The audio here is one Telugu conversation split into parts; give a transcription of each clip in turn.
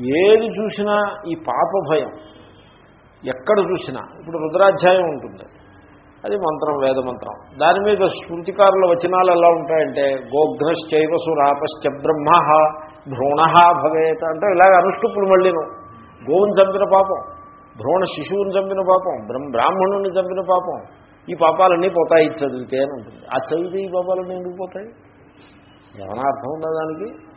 ఏది చూసినా ఈ పాప భయం. ఎక్కడ చూసినా. ఇప్పుడు రుద్రాధ్యాయం ఉంటుంది. అది మంత్రం వేద మంత్రం. దాని మీద స్మృతికారుల వచనాలు ఎలా ఉంటాయంటే గోఘ్నశ్చైవ సురాపశ్చ బ్రహ్మ భ్రూణ భవేత అంటే ఇలాగ అనుష్టుప్పులు మళ్ళీను. గోవుని చంపిన పాపం భ్రూణ శిశువుని చంపిన పాపం బ్రహ్మ బ్రాహ్మణుని చంపిన పాపం ఈ పాపాలన్నీ పోతాయి చదివితే అని ఉంటుంది. ఆ చదివితే ఈ పాపాలన్నీ ఎందుకు పోతాయి? ఏమైనా అర్థం ఉందా దానికి?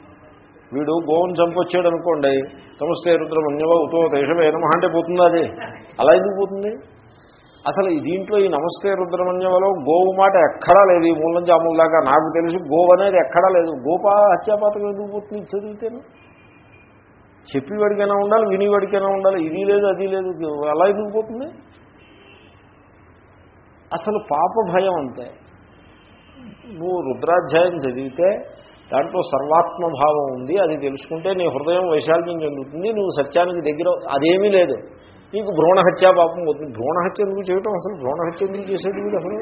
వీడు గోవును చంపొచ్చాడు అనుకోండి నమస్తే రుద్రమన్యవ ఉతో దేశమే నమ అంటే పోతుంది అది? అలా ఎందుకు పోతుంది? అసలు దీంట్లో ఈ నమస్తే రుద్రమన్యవలో గోవు మాట ఎక్కడా లేదు. ఈ మూల నుంచి ఆ దాకా నాకు తెలిసి గోవు అనేది ఎక్కడా లేదు. గోపా హత్యాపాతకం ఎందుకు పోతుంది ఇది చదివితేను? చెప్పేవాడికైనా ఉండాలి వినేవాడికైనా ఉండాలి. ఇది లేదు అది లేదు. అలా ఎందుకు పోతుంది? అసలు పాప భయం అంతే. నువ్వు రుద్రాధ్యాయం చదివితే దాంట్లో సర్వాత్మ భావం ఉంది అది తెలుసుకుంటే నీ హృదయం వైశాల్యం చెందుతుంది నువ్వు సత్యానికి దగ్గర అదేమీ లేదు. నీకు భ్రూణహత్యా పాపం పోతుంది. భ్రూణహత్య ఎందుకు చేయటం అసలు? భ్రూణహత్య ఎందుకు చేసేది వీడు అసలు?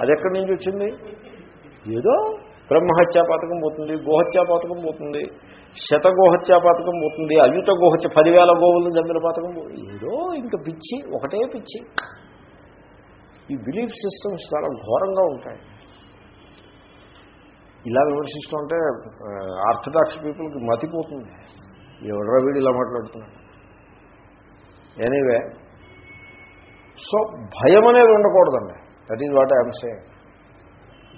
అది ఎక్కడి నుంచి వచ్చింది? ఏదో బ్రహ్మహత్యా పాతకం పోతుంది గోహత్యా పాతకం పోతుంది శత పాతకం పోతుంది అయుత గోహత్య పదివేల గోవులను చంపిన పాతకం ఏదో ఇంకా పిచ్చి ఒకటే పిచ్చి. ఈ బిలీఫ్ సిస్టమ్స్ చాలా ఘోరంగా ఉంటాయి. ఇలా విమర్శిస్తుంటే ఆర్థడాక్స్ పీపుల్కి మతిపోతుంది. ఎవడరా వీడు ఇలా మాట్లాడుతున్నాడు? ఎనీవే సో భయం అనేది ఉండకూడదండి. That is what I'm say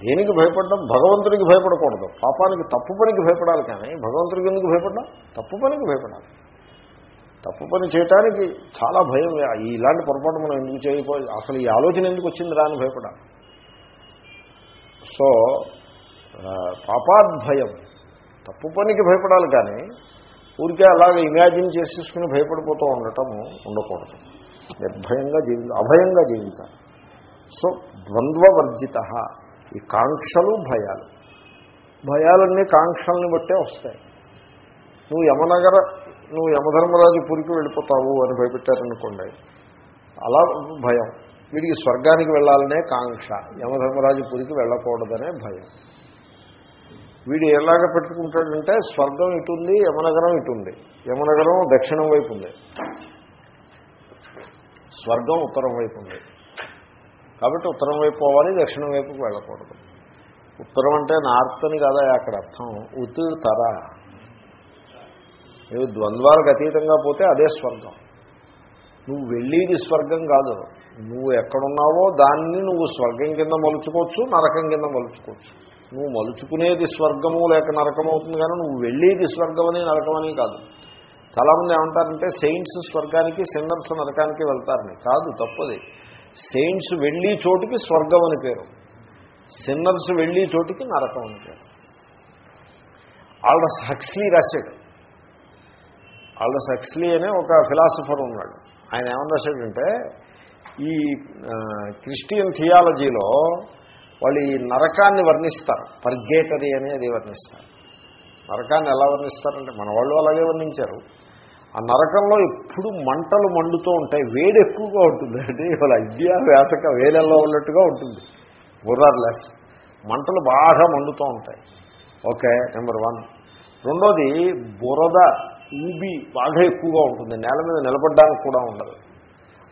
దేనికి భయపడడం? భగవంతుడికి భయపడకూడదు. పాపానికి తప్పు పనికి భయపడాలి కానీ భగవంతుడికి ఎందుకు భయపడడం? తప్పు పనికి భయపడాలి. తప్పు పని చేయటానికి చాలా భయం. ఇలాంటి పొరపాటు మనం ఎందుకు చేయకో అసలు ఈ ఆలోచన ఎందుకు వచ్చింది? రాని భయపడాలి. సో పాపాద్భయం. తప్పు పనికి భయపడాలి కానీ ఊరికే అలాగే ఇమాజిన్ చేసేసుకుని భయపడిపోతూ ఉండటము ఉండకూడదు. నిర్భయంగా జీవి అభయంగా జీవించాలి. సో ద్వంద్వవర్జిత ఈ కాంక్షలు భయాలు. భయాలన్నీ కాంక్షల్ని బట్టే వస్తాయి. నువ్వు యమనగర నువ్వు యమధర్మరాజు పురికి వెళ్ళిపోతావు అని భయపెట్టారనుకోండి అలా భయం. వీడికి స్వర్గానికి వెళ్ళాలనే కాంక్ష యమధర్మరాజు పురికి వెళ్ళకూడదనే భయం. వీడు ఎలాగ పెట్టుకుంటాడంటే స్వర్గం ఇటుంది యమనగరం ఇటుంది యమనగరం దక్షిణం వైపు ఉంది. స్వర్గం ఉత్తరం వైపు ఉంది. కాబట్టి ఉత్తరం వైపు పోవాలి దక్షిణం వైపుకి వెళ్ళకూడదు. ఉత్తరం అంటే నార్త్ అని కదా అక్కడ అర్థం? ఉత్తర నువ్వు ద్వంద్వాలకు అతీతంగా పోతే అదే స్వర్గం. నువ్వు వెళ్ళేది స్వర్గం కాదు. నువ్వు ఎక్కడున్నావో దాన్ని నువ్వు స్వర్గం కింద మలుచుకోవచ్చు నరకం కింద మలుచుకోవచ్చు. నువ్వు మలుచుకునేది స్వర్గము లేక నరకం అవుతుంది కానీ నువ్వు వెళ్ళేది స్వర్గం అని కాదు. చాలామంది ఏమంటారంటే సెయింట్స్ స్వర్గానికి సిన్నర్స్ నరకానికి వెళ్తారని. కాదు తప్పది. సెయింట్స్ వెళ్ళి చోటికి స్వర్గం అని పేరు. సిన్నర్స్ వెళ్ళి చోటికి నరకం అని పేరు. ఆల్డస్ హక్స్లీ రాశాడు. ఆల్డస్ హక్స్లీ అనే ఒక ఫిలాసఫర్ ఉన్నాడు. ఆయన ఏమని రాశాడంటే ఈ క్రిస్టియన్ థియాలజీలో వాళ్ళు ఈ నరకాన్ని వర్ణిస్తారు. పర్గేటరీ అనేది వర్ణిస్తారు. నరకాన్ని ఎలా వర్ణిస్తారంటే మన వాళ్ళు అలాగే వర్ణించారు. ఆ నరకంలో ఎప్పుడు మంటలు మండుతూ ఉంటాయి. వేడి ఎక్కువగా ఉంటుంది. అంటే వాళ్ళ విద్య వేసక వేలల్లో ఉన్నట్టుగా ఉంటుంది. లెస్ మంటలు బాగా మండుతూ ఉంటాయి. ఓకే నెంబర్ వన్ రెండోది బురద ఊబి బాగా ఎక్కువగా ఉంటుంది. నేల మీద నిలబడడానికి కూడా ఉండదు.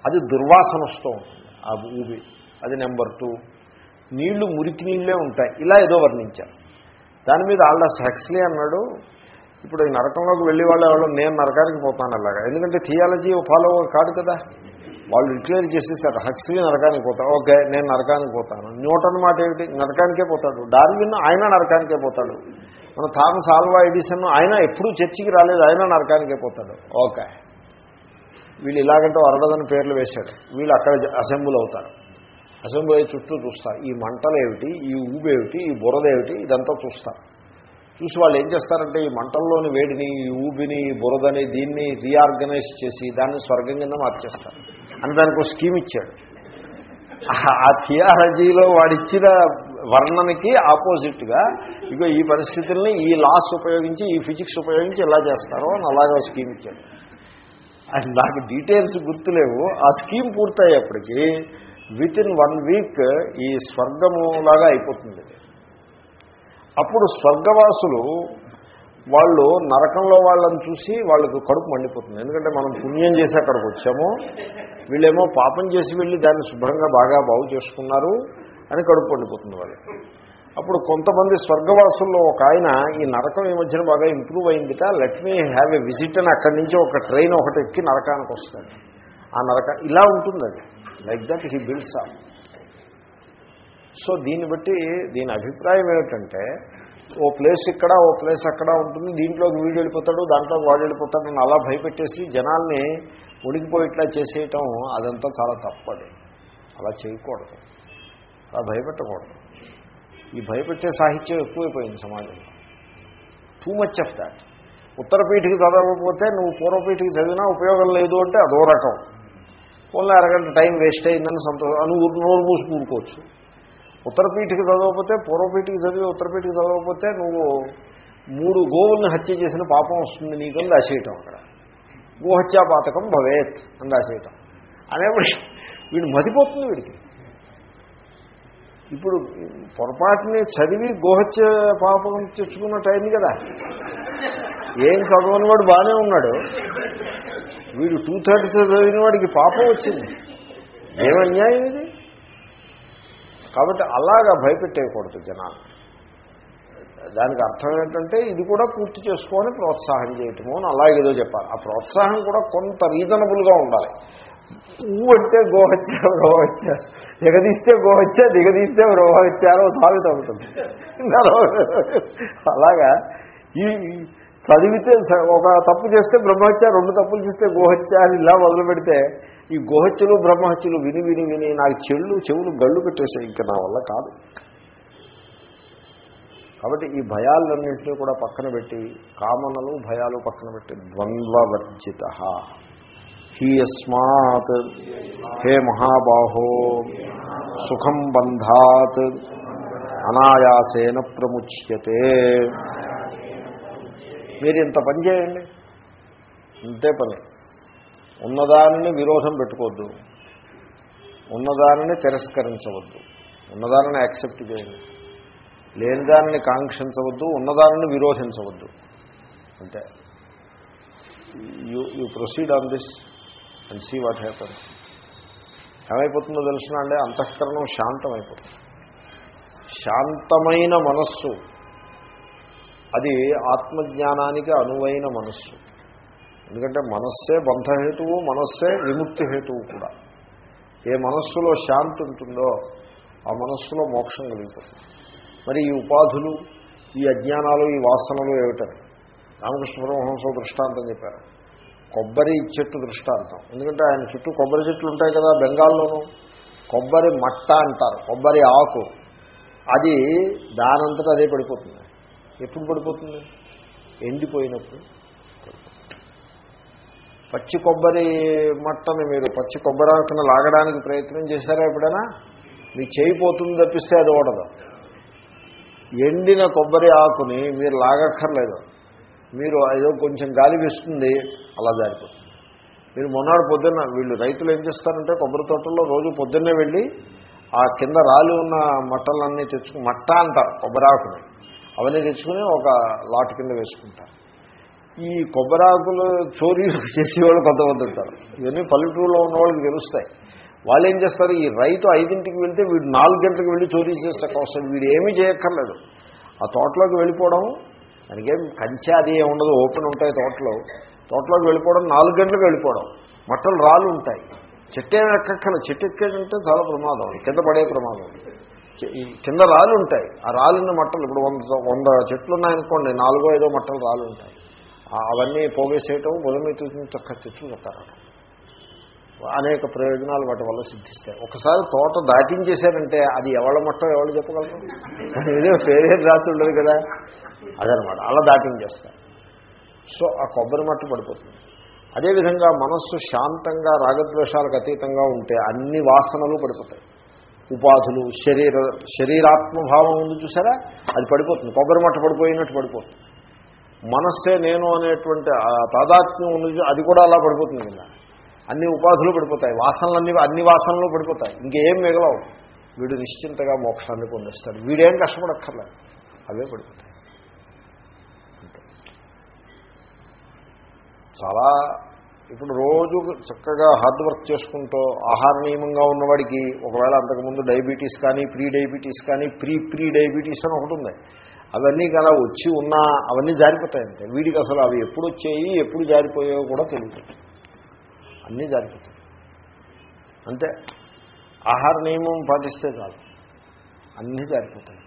అది దుర్వాసన వస్తూ ఉంటుంది. ఆ ఊబి. అది నెంబర్ టూ నీళ్ళు మురికి నీళ్ళే ఉంటాయి. ఇలా ఏదో వర్ణించారు. దాని మీద ఆల్డస్ హెక్స్లీ అన్నాడు ఇప్పుడు ఈ నరకంలోకి వెళ్ళి వాళ్ళు నేను నరకానికి పోతాను అలాగా. ఎందుకంటే థియాలజీ ఫాలో కాదు కదా. వాళ్ళు డిక్లేర్ చేసేసారు హక్స్లీ నరకానికి పోతాడు ఓకే నేను నరకానికి పోతాను. న్యూటన్ మాట ఏమిటి? నరకానికే పోతాడు. డార్విన్ ఆయన నరకానికే పోతాడు. మన థామస్ ఆల్వా ఎడిసన్ ఆయన ఎప్పుడూ చర్చికి రాలేదు ఆయన నరకానికే పోతాడు. ఓకే. వీళ్ళు ఇలాగంటే అరడదని పేర్లు వేశాడు వీళ్ళు అక్కడ అసెంబ్లీ అవుతారు. అసెంబ్లీ చుట్టూ చూస్తారు ఈ మంటలేమిటి? ఈ ఊబేమిటి? ఈ బురదేమిటి? ఇదంతా చూస్తారు చూసి వాళ్ళు ఏం చేస్తారంటే ఈ మంటల్లోని వేడిని ఈ ఊబిని ఈ బురదని దీన్ని రీఆర్గనైజ్ చేసి దాన్ని స్వర్గం కింద మార్చేస్తారు. అని దానికి ఒక స్కీమ్ ఇచ్చాడు. ఆ థియాలజీలో వాడిచ్చిన వర్ణనకి ఆపోజిట్గా ఇగో ఈ పరిస్థితుల్ని ఈ లాస్ ఉపయోగించి ఈ ఫిజిక్స్ ఉపయోగించి ఎలా చేస్తారో అని అలాగే స్కీమ్ ఇచ్చాడు. అది నాకు డీటెయిల్స్ గుర్తులేవు. ఆ స్కీమ్ పూర్తయ్యేప్పటికీ విత్ ఇన్ వన్ వీక్ ఈ స్వర్గము లాగా అయిపోతుంది. అప్పుడు స్వర్గవాసులు వాళ్ళు నరకంలో వాళ్ళని చూసి వాళ్ళకు కడుపు మండిపోతుంది. ఎందుకంటే మనం పుణ్యం చేసి అక్కడికి వచ్చాము. వీళ్ళేమో పాపం చేసి వెళ్ళి దాన్ని శుభ్రంగా బాగా బాగు చేసుకున్నారు అని కడుపు మండిపోతుంది వాళ్ళు అప్పుడు కొంతమంది స్వర్గవాసుల్లో ఒక ఆయన ఈ నరకం ఈ మధ్యన బాగా improve అయిందిట. Let me have a visit అని అక్కడి నుంచి ఒక ట్రైన్ ఒకటి ఎక్కి నరకానికి వస్తాడు. ఆ నరక ఇలా ఉంటుంది అది like that he builds of so దీన్ని బట్టి దీని అభిప్రాయం ఏమిటంటే ఓ ప్లేస్ ఇక్కడ ఓ ప్లేస్ అక్కడ ఉంటుంది దీంట్లోకి వీడు వెళ్ళిపోతాడు దాంట్లోకి వాడు వెళ్ళిపోతాడు అని అలా భయపెట్టేసి జనాల్ని ఉడికిపోయిట్లా చేసేయటం అదంతా చాలా తప్పది అలా చేయకూడదు. అలా భయపెట్టకూడదు. ఈ భయపెట్టే సాహిత్యం ఎక్కువైపోయింది సమాజంలో. టూ మచ్ ఆఫ్ దాట్ ఉత్తరపీఠకి చదవకపోతే నువ్వు పూర్వపీఠకి చదివినా ఉపయోగం లేదు అంటే అదో రకం. ఓన్లీ అరగంట టైం వేస్ట్ అయిందని సంతోషం. నువ్వు నోరు మూసి కూరుకోవచ్చు ఉత్తరపీఠకి చదవకపోతే పూర్వపీఠకి చదివి ఉత్తరపీఠకి చదవకపోతే నువ్వు మూడు గోవుల్ని హత్య చేసిన పాపం వస్తుంది నీకని రాసేయటం అక్కడ. గోహత్యా పాతకం భవేత్ అని రాసేయటం. అనేప్పుడు వీడు మతిపోతుంది వీడికి. ఇప్పుడు పొరపాటుని చదివి గోహత్య పాపం తెచ్చుకున్నట్టు అయింది కదా. ఏం చదవని వాడు బాగానే ఉన్నాడు. వీడు టూ థర్డ్స్ చదివిన వాడికి పాపం వచ్చింది. ఏమన్యాయం ఇది? కాబట్టి అలాగా భయపెట్టేయకూడదు జనాలు. దానికి అర్థం ఏంటంటే ఇది కూడా పూర్తి చేసుకొని ప్రోత్సాహం చేయటము అని అలాగేదో చెప్పాలి ఆ ప్రోత్సాహం కూడా కొంత రీజనబుల్గా ఉండాలి. పువ్వు అంటే గోహత్య గోహత్య. దిగదీస్తే గోహత్య దిగదీస్తే గృహత్యారో సాగుతూ ఉంటుంది. అలాగా. ఈ చదివితే ఒక తప్పు చేస్తే బ్రహ్మహత్య రెండు తప్పులు చేస్తే గోహత్య అని ఇలా మొదలు పెడితే ఈ గోహత్యలు బ్రహ్మహత్యలు విని విని విని నాకు చెళ్ళు చెవులు గళ్ళు పెట్టేసాయి ఇంకా నా వల్ల కాదు. కాబట్టి ఈ భయాలన్నింటినీ కూడా పక్కన పెట్టి కామనలు భయాలు పక్కన పెట్టి ద్వంద్వవర్జిత. హీ యస్మాత్. హే మహాబాహో. సుఖం బంధాత్. అనాయాసేన ప్రముచ్యతే. మీరు ఇంత పని చేయండి. ఇంతే పని. ఉన్నదానిని విరోధం పెట్టుకోవద్దు. ఉన్నదానిని తిరస్కరించవద్దు. ఉన్నదానిని యాక్సెప్ట్ చేయండి. లేని దానిని కాంక్షించవద్దు ఉన్నదానిని విరోధించవద్దు. అంతే. You you proceed on this and see what happens ఏమైపోతుందో తెలిసిన అంటే అంతఃకరణం శాంతమైపోతుంది. శాంతమైన మనస్సు అది ఆత్మజ్ఞానానికి అనువైన మనస్సు. ఎందుకంటే మనస్సే బంధహేతువు మనస్సే విముక్తి హేతువు కూడా. ఏ మనస్సులో శాంతి ఉంటుందో ఆ మనస్సులో మోక్షం కలుగుతుంది. మరి ఈ ఉపాధులు ఈ అజ్ఞానాలు ఈ వాసనలు ఏమిటని రామకృష్ణ పరమహంస దృష్టాంతం చెప్పారు. కొబ్బరి చెట్టు దృష్టాంతం. ఎందుకంటే ఆయన చుట్టూ కొబ్బరి చెట్లు ఉంటాయి కదా బెంగాల్లోనూ. కొబ్బరి మట్ట అంటారు. కొబ్బరి ఆకు. అది దానంతటా అదే పడిపోతుంది. ఎప్పుడు పడిపోతుంది? ఎండిపోయినప్పుడు. పచ్చి కొబ్బరి మట్టని మీరు పచ్చి కొబ్బరి లాగడానికి ప్రయత్నం చేశారా ఎప్పుడైనా? మీకు చేయిపోతుంది తప్పిస్తే అది ఓడదు. ఎండిన కొబ్బరి ఆకుని మీరు లాగక్కర్లేదు. మీరు ఏదో కొంచెం గాలి వేస్తుంది అలా జారిపోతుంది. మీరు మొన్నటి పొద్దున్న వీళ్ళు రైతులు ఏం చేస్తారంటే కొబ్బరి తోటల్లో రోజు పొద్దున్నే వెళ్ళి ఆ కింద రాలి ఉన్న మట్టలన్నీ తెచ్చుకుని మట్ట అంటారు కొబ్బరి ఆకుని. అవన్నీ తెచ్చుకుని ఒక లాట్ కింద వేసుకుంటారు. ఈ కొబ్బరాకులు చోరీలు చేసేవాళ్ళు కొంతమంది ఉంటారు. ఇవన్నీ పల్లెటూరులో ఉన్న వాళ్ళకి తెలుస్తాయి. వాళ్ళు ఏం చేస్తారు? ఈ రైతు ఐదింటికి వెళ్తే వీడు నాలుగు గంటలకు వెళ్ళి చోరీ చేస్తే కోసం వీడు ఏమీ చేయక్కర్లేదు. ఆ తోటలోకి వెళ్ళిపోవడం దానికేం కంచె అది ఏమి ఉండదు. ఓపెన్ ఉంటాయి తోటలో. తోటలోకి వెళ్ళిపోవడం నాలుగు గంటలకు వెళ్ళిపోవడం. మట్టలు రాళ్ళు ఉంటాయి. చెట్టు ఏమి ఎక్కక్కల చెట్టు ఎక్కేదంటే చాలా ప్రమాదం. కింద పడే ప్రమాదం. కింద రాళ్ళు ఉంటాయి. ఆ రాళ్ళున్న మట్టలు ఇప్పుడు వంద వంద చెట్లు ఉన్నాయనుకోండి నాలుగో ఐదో మట్టలు రాళ్ళు ఉంటాయి. అవన్నీ పోగేసేయటం బుధమితి చక్క చెట్లు చెప్తారట అనేక ప్రయోజనాలు వాటి వల్ల సిద్ధిస్తాయి. ఒకసారి తోట దాటించేశారంటే అది ఎవళ్ళ మట్టం ఎవరు చెప్పగలరు? ఏదో పేరే రాసి ఉండదు కదా. అదనమాట. అలా దాటించేస్తారు. సో ఆ కొబ్బరి మట్ట పడిపోతుంది. అదేవిధంగా మనస్సు శాంతంగా రాగద్వేషాలకు అతీతంగా ఉంటే అన్ని వాసనలు పడిపోతాయి. ఉపాధులు శరీర శరీరాత్మభావం ఉంది చూసారా? అది పడిపోతుంది. కొబ్బరి మట్ట పడిపోయినట్టు పడిపోతుంది. మనస్సే నేను అనేటువంటి తాదాత్మ్యం ఉంది అది కూడా అలా పడిపోతుంది కదా. అన్ని ఉపాధులు పడిపోతాయి. వాసనలన్నీ అన్ని వాసనలు పడిపోతాయి. ఇంకేం మిగలవు. వీడు నిశ్చింతగా మోక్షాన్ని పొందిస్తాడు. వీడేం కష్టపడక్కర్లేదు అవే పడిపోతాయి. చాలా ఇప్పుడు రోజు చక్కగా హార్డ్ వర్క్ చేసుకుంటూ ఆహార నియమంగా ఉన్నవాడికి ఒకవేళ అంతకుముందు డయాబెటీస్ కానీ ప్రీ డయాబెటీస్ కానీ ప్రీ ప్రీ డయాబెటీస్ అని ఒకటి ఉంది. అవన్నీ కదా వచ్చి ఉన్నా అవన్నీ జారిపోతాయంటే వీడికి అసలు అవి ఎప్పుడు వచ్చాయి ఎప్పుడు జారిపోయాయో కూడా తెలియదు. అన్నీ జారిపోతాయి. అంతే. ఆహార నియమం పాటిస్తే చాలు. అన్నీ జారిపోతాయి.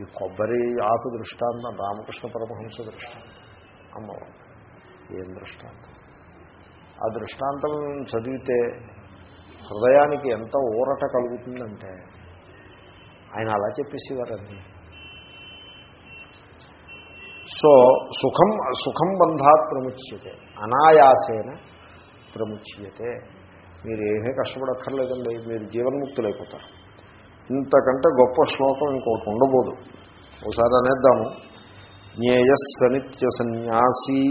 ఈ కొబ్బరి ఆకు దృష్టాంతం రామకృష్ణ పరమహంస దృష్టాంతం. అమ్మవారు ఏం దృష్టాంతం? ఆ దృష్టాంతం చదివితే హృదయానికి ఎంత ఊరట కలుగుతుందంటే ఆయన అలా చెప్పేసేవారండి. సో సుఖం సుఖం బంధాత్ ప్రముచ్యతే అనాయాసేన ప్రముచ్యతే. మీరు ఏమీ కష్టపడక్కర్లేదండి మీరు జీవన్ముక్తులైపోతారు. ఇంతకంటే గొప్ప శ్లోకం ఇంకోటి ఉండబోదు. ఒకసారి అనేద్దాము. జ్ఞేయస్సనిత్య సన్యాసీ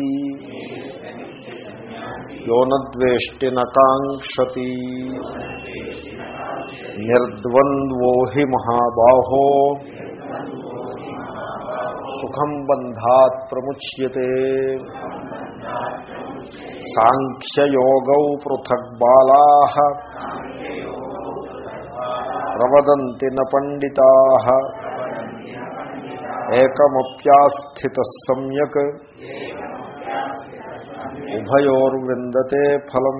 యోనద్వేష్టి నకాంక్షతి నిర్ద్వంద్వో హి మహాబాహో సుఖం బంధాత్ ప్రముచ్యతే సాంఖ్యయోగౌ పృథగ్బాలా ప్రవదంతి న పండితా ఏకమప్యాస్థిత సమ్యక్ ఉభయోర్విందతే ఫలం.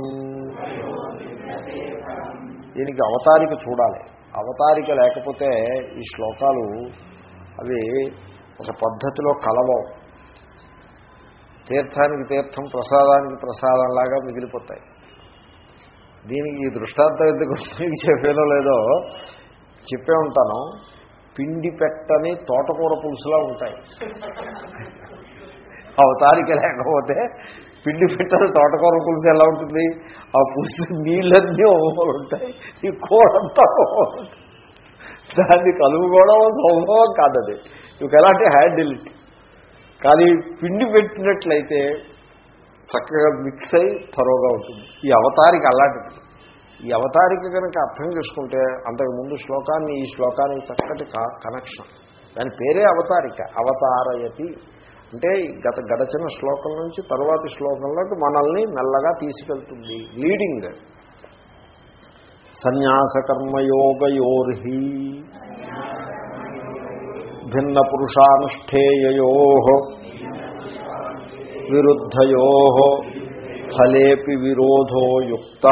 దీనికి అవతారిక చూడాలి. అవతారిక లేకపోతే ఈ శ్లోకాలు అవి ఒక పద్ధతిలో కలవవు. తీర్థానికి తీర్థం ప్రసాదానికి ప్రసాదంలాగా మిగిలిపోతాయి. దీనికి ఈ దృష్టాంతం ఎందుకు మీకు చెప్పేదో లేదో చెప్పే ఉంటాను. పిండి పెట్టని తోటకూర పులుసులా ఉంటాయి. అవతారిక లేకపోతే పిండి పెట్టని తోటకూర పులుసు ఎలా ఉంటుంది? ఆ పులుసు నీళ్ళన్నీ ఉంటాయి. ఈ కూరంతా దాన్ని కలుపుకోవడం సంభవం కాదది. నువ్వు ఎలాంటి హ్యాండిల్ ఇట్ కానీ పిండి పెట్టినట్లయితే చక్కగా మిక్స్ అయి త్వరగా ఉంటుంది. ఈ అవతారికి అలాంటిది. ఈ అవతారిక కనుక అర్థం చేసుకుంటే అంతకుముందు శ్లోకాన్ని ఈ శ్లోకానికి చక్కటి కనెక్షన్ దాని పేరే అవతారిక. అవతారయతి. అంటే గత గడచిన శ్లోకం నుంచి తరువాతి శ్లోకంలోకి మనల్ని మెల్లగా తీసుకెళ్తుంది. లీడింగ్ సన్యాసకర్మయోగయోర్హి. భిన్న పురుషానుష్ఠేయో విరుద్ధయో. ఫలేపి విరోధో యుక్త.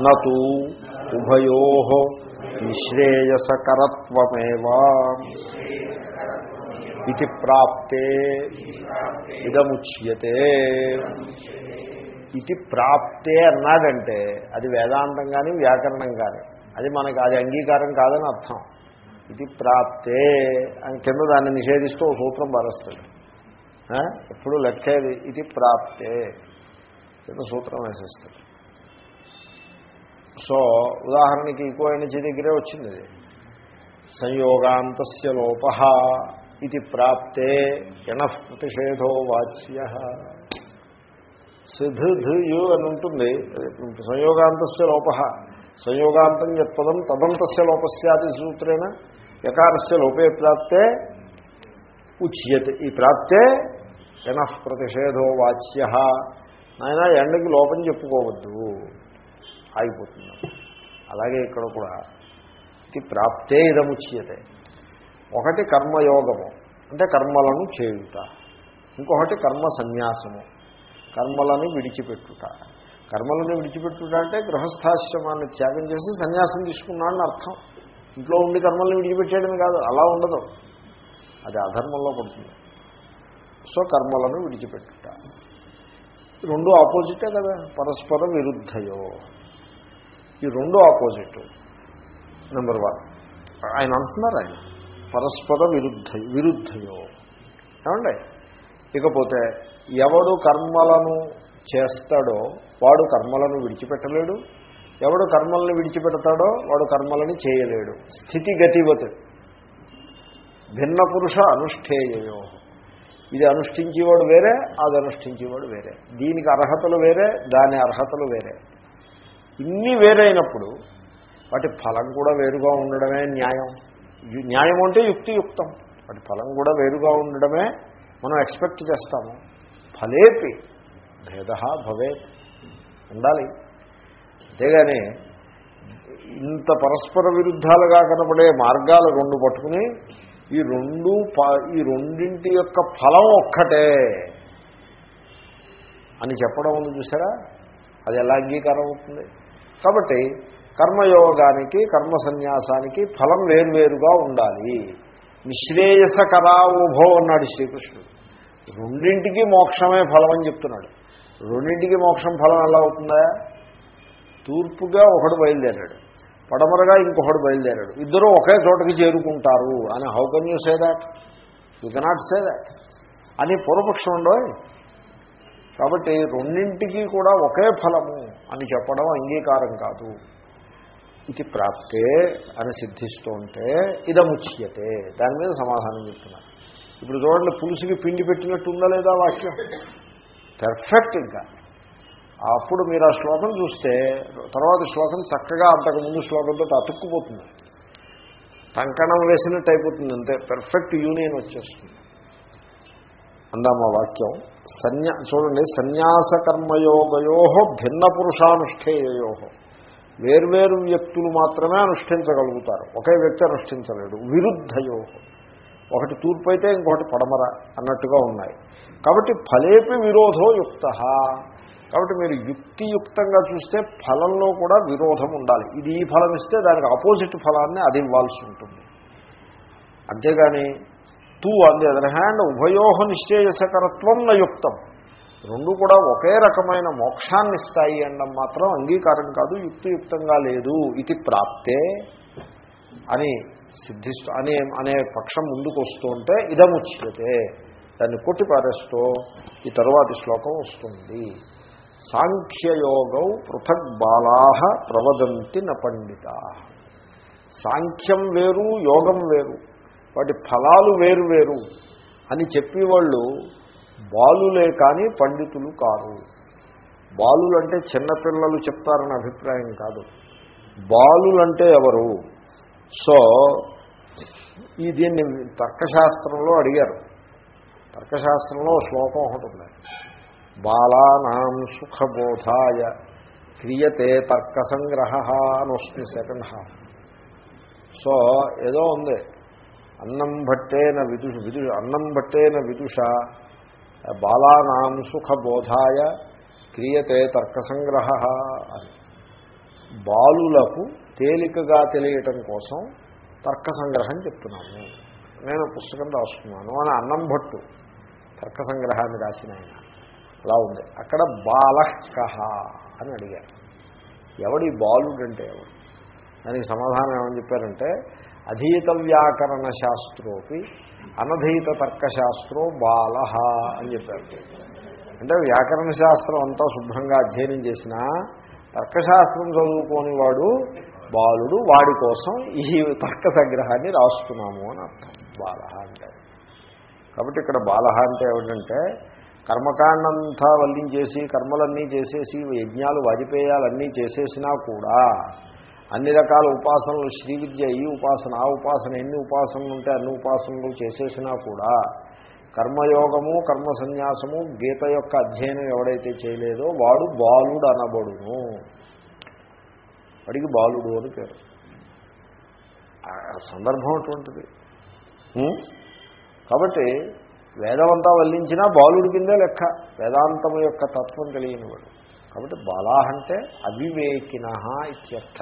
నూ ఉభయో. నిశ్రేయసకరత్వమేవా. ఇది ప్రాప్తే ఇదముచ్యతే ఇది ప్రాప్తే అన్నాడంటే అది వేదాంతం కానీ వ్యాకరణం కానీ అది మనకు అది అంగీకారం కాదని అర్థం. ఇది ప్రాప్తే అని కింద దాన్ని నిషేధిస్తూ సూత్రం భరస్తుంది ఎప్పుడు లెక్కేది? ఇది ప్రాప్తే. కింద సూత్రం వేసేస్తుంది సో ఉదాహరణకి ఈకో ఎనర్జీ దగ్గరే వచ్చింది. సంయోగాంతస్య లోప. ఇది ప్రాప్తే ఎనఃప్రతిషేధో వాచ్య సిధుధుయు అని ఉంటుంది. సంయోగాంతస్య లోప। సంయోగాంతం యత్పదం తదంతస్య లోపస్యాది సూత్రేణ యకారస్య లోపే ప్రాప్తే ఉచ్యతే। ఈ ప్రాప్తే ఎనః ప్రతిషేధో వాచ్య। నాయన ఎండకి లోపం చెప్పుకోవద్దు. ఆగిపోతుంది. అలాగే ఇక్కడ కూడా. ఇది ప్రాప్తే ఇదముచ్యతే. ఒకటి కర్మయోగము అంటే కర్మలను చేయుట. ఇంకొకటి కర్మ సన్యాసము కర్మలను విడిచిపెట్టుట. కర్మలను విడిచిపెట్టుట అంటే గృహస్థాశ్రమాన్ని త్యాగం చేసి సన్యాసం తీసుకున్నాడని అర్థం. ఇంట్లో ఉండి కర్మలను విడిచిపెట్టేయడం కాదు అలా ఉండదు. అది అధర్మంలో పడుతుంది. సో కర్మలను విడిచిపెట్టుట. రెండు ఆపోజిటే కదా పరస్పర విరుద్ధయో. ఈ రెండు ఆపోజిట్ నెంబర్ వన్. ఆయన అంటున్నారు ఆయన. పరస్పర విరుద్ధ విరుద్ధయో. ఏమండి? ఇకపోతే ఎవడు కర్మలను చేస్తాడో వాడు కర్మలను విడిచిపెట్టలేడు. ఎవడు కర్మలను విడిచిపెడతాడో వాడు కర్మలని చేయలేడు. స్థితిగతివత్. భిన్న పురుష అనుష్ఠేయో ఇది అనుష్ఠించేవాడు వేరే అది అనుష్ఠించేవాడు వేరే. దీనికి అర్హతలు వేరే దాని అర్హతలు వేరే. ఇన్ని వేరైనప్పుడు వాటి ఫలం కూడా వేరుగా ఉండడమే న్యాయం. న్యాయం అంటే యుక్తియుక్తం. వాటి ఫలం కూడా వేరుగా ఉండడమే మనం ఎక్స్పెక్ట్ చేస్తాము. ఫలేపి భేద భవే ఉండాలి. అంతేగాని ఇంత పరస్పర విరుద్ధాలుగా కనపడే మార్గాలు రెండు పట్టుకుని ఈ రెండు ప- ఈ రెండింటి యొక్క ఫలం ఒక్కటే అని చెప్పడం ఉంది చూసారా? అది ఎలా అంగీకారం అవుతుంది? కాబట్టి కర్మయోగానికి కర్మ సన్యాసానికి ఫలం వేరువేరుగా ఉండాలి. నిశ్రేయసకరా ఉభో అన్నాడు శ్రీకృష్ణుడు. రెండింటికి మోక్షమే ఫలం అని చెప్తున్నాడు. రెండింటికి మోక్షం ఫలం ఎలా అవుతుందా? తూర్పుగా ఒకడు బయలుదేరాడు. పడమరగా ఇంకొకడు బయలుదేరాడు. ఇద్దరు ఒకే చోటకి చేరుకుంటారు అని how can you say that you cannot say that అని పూర్వపక్షం ఉండవు కాబట్టి రెండింటికి కూడా ఒకే ఫలము అని చెప్పడం అంగీకారం కాదు. ఇది ప్రాప్తే అని సిద్ధిస్తూ ఉంటే ఇదముచ్యతే. దాని మీద సమాధానం చెప్తున్నారు ఇప్పుడు చూడండి పులుసుకి పిండి పెట్టినట్టు ఉందా లేదా వాక్యం? పెర్ఫెక్ట్ ఇంకా. అప్పుడు మీరు ఆ శ్లోకం చూస్తే తర్వాత శ్లోకం చక్కగా అంతకుముందు శ్లోకంతో అతుక్కుపోతుంది. కంకణం వేసినట్టు అయిపోతుంది అంతే. పెర్ఫెక్ట్ యూనియన్ వచ్చేస్తుంది. అందామా వాక్యం. సన్యా చూడండి సన్యాస కర్మయోగయో భిన్న పురుషానుష్ఠేయో వేర్వేరు వ్యక్తులు మాత్రమే అనుష్ఠించగలుగుతారు. ఒకే వ్యక్తి అనుష్ఠించలేడు. విరుద్ధయో ఒకటి తూర్పు అయితే ఇంకొకటి పడమర అన్నట్టుగా ఉన్నాయి. కాబట్టి ఫలేపి విరోధో యుక్త. కాబట్టి మీరు యుక్తియుక్తంగా చూస్తే ఫలంలో కూడా విరోధం ఉండాలి. ఇది ఈ ఫలం ఇస్తే దానికి ఆపోజిట్ ఫలాన్ని అది ఇవ్వాల్సి ఉంటుంది. అంతేగాని తూ ఆన్ ది అదర్ హ్యాండ్ ఉభయోహ నిశ్చయసకరత్వం నయుక్తం రెండు కూడా ఒకే రకమైన మోక్షాన్ని ఇస్తాయి అనడం మాత్రం అంగీకారం కాదు యుక్తియుక్తంగా లేదు ఇది ప్రాప్తే అని సిద్ధిస్తూ అనే అనే పక్షం ముందుకు వస్తూ ఉంటే ఇదముచ్యతే. దాన్ని కొట్టిపారేస్తూ ఈ తరువాతి శ్లోకం వస్తుంది. సాంఖ్యయోగౌ పృథక్ బాలా ప్రవదంతి న పండిత. సాంఖ్యం వేరు యోగం వేరు వాటి ఫలాలు వేరు వేరు అని చెప్పేవాళ్ళు బాలులే కానీ పండితులు కారు. బాలులు అంటే చిన్నపిల్లలు చెప్తారనే అభిప్రాయం కాదు. బాలులంటే ఎవరు? సో ఈ దీన్ని తర్కశాస్త్రంలో అడిగారు. తర్కశాస్త్రంలో శ్లోకం ఒకటి ఉంది. బాలానాం సుఖబోధాయ క్రియతే తర్క సంగ్రహ అని వస్తుంది సెకండ్ హాఫ్ సో ఏదో ఉంది. అన్నం భట్టేన విదుష విదు అన్నం భట్టేన విదుష బాలానాం సుఖబోధాయ క్రియతే తర్క సంగ్రహ అని. బాలులకు తేలికగా తెలియటం కోసం తర్క సంగ్రహం చెప్తున్నాము. నేను పుస్తకం రాస్తున్నాను అని అన్నం భట్టు తర్క సంగ్రహాన్ని రాసిన ఆయన. అలా ఉంది. అక్కడ బాలకహ అని అడిగారు ఎవడి బాలుడంటే ఎవడు? దానికి సమాధానం ఏమని చెప్పారంటే అధీత వ్యాకరణ శాస్త్రోపి అనధీత తర్కశాస్త్రో బాల అని చెప్పారు. అంటే వ్యాకరణ శాస్త్రం అంతా శుభ్రంగా అధ్యయనం చేసినా తర్కశాస్త్రం చదువుకోని వాడు బాలుడు వాడి కోసం ఈ తర్క సంగ్రహాన్ని రాస్తున్నాము అని అర్థం. బాల అంటే. కాబట్టి ఇక్కడ బాల అంటే ఏమిటంటే కర్మకాండంతా వల్లించేసి కర్మలన్నీ చేసేసి యజ్ఞాలు వాజిపేయాలన్నీ చేసేసినా కూడా అన్ని రకాల ఉపాసనలు శ్రీ విద్య ఈ ఉపాసన ఆ ఉపాసన ఎన్ని ఉపాసనలు ఉంటే అన్ని ఉపాసనలు చేసేసినా కూడా కర్మయోగము కర్మ సన్యాసము గీత యొక్క అధ్యయనం ఎవడైతే చేయలేదో వాడు బాలుడు అనబడును వాడికి బాలుడు అని పేరు. సందర్భం అటువంటిది. కాబట్టి వేదమంతా వల్లించినా బాలుడి కిందే లెక్క. వేదాంతం యొక్క తత్వం తెలియనివాడు. కాబట్టి బాలాహ అంటే అవివేకిన ఇత్యర్థ.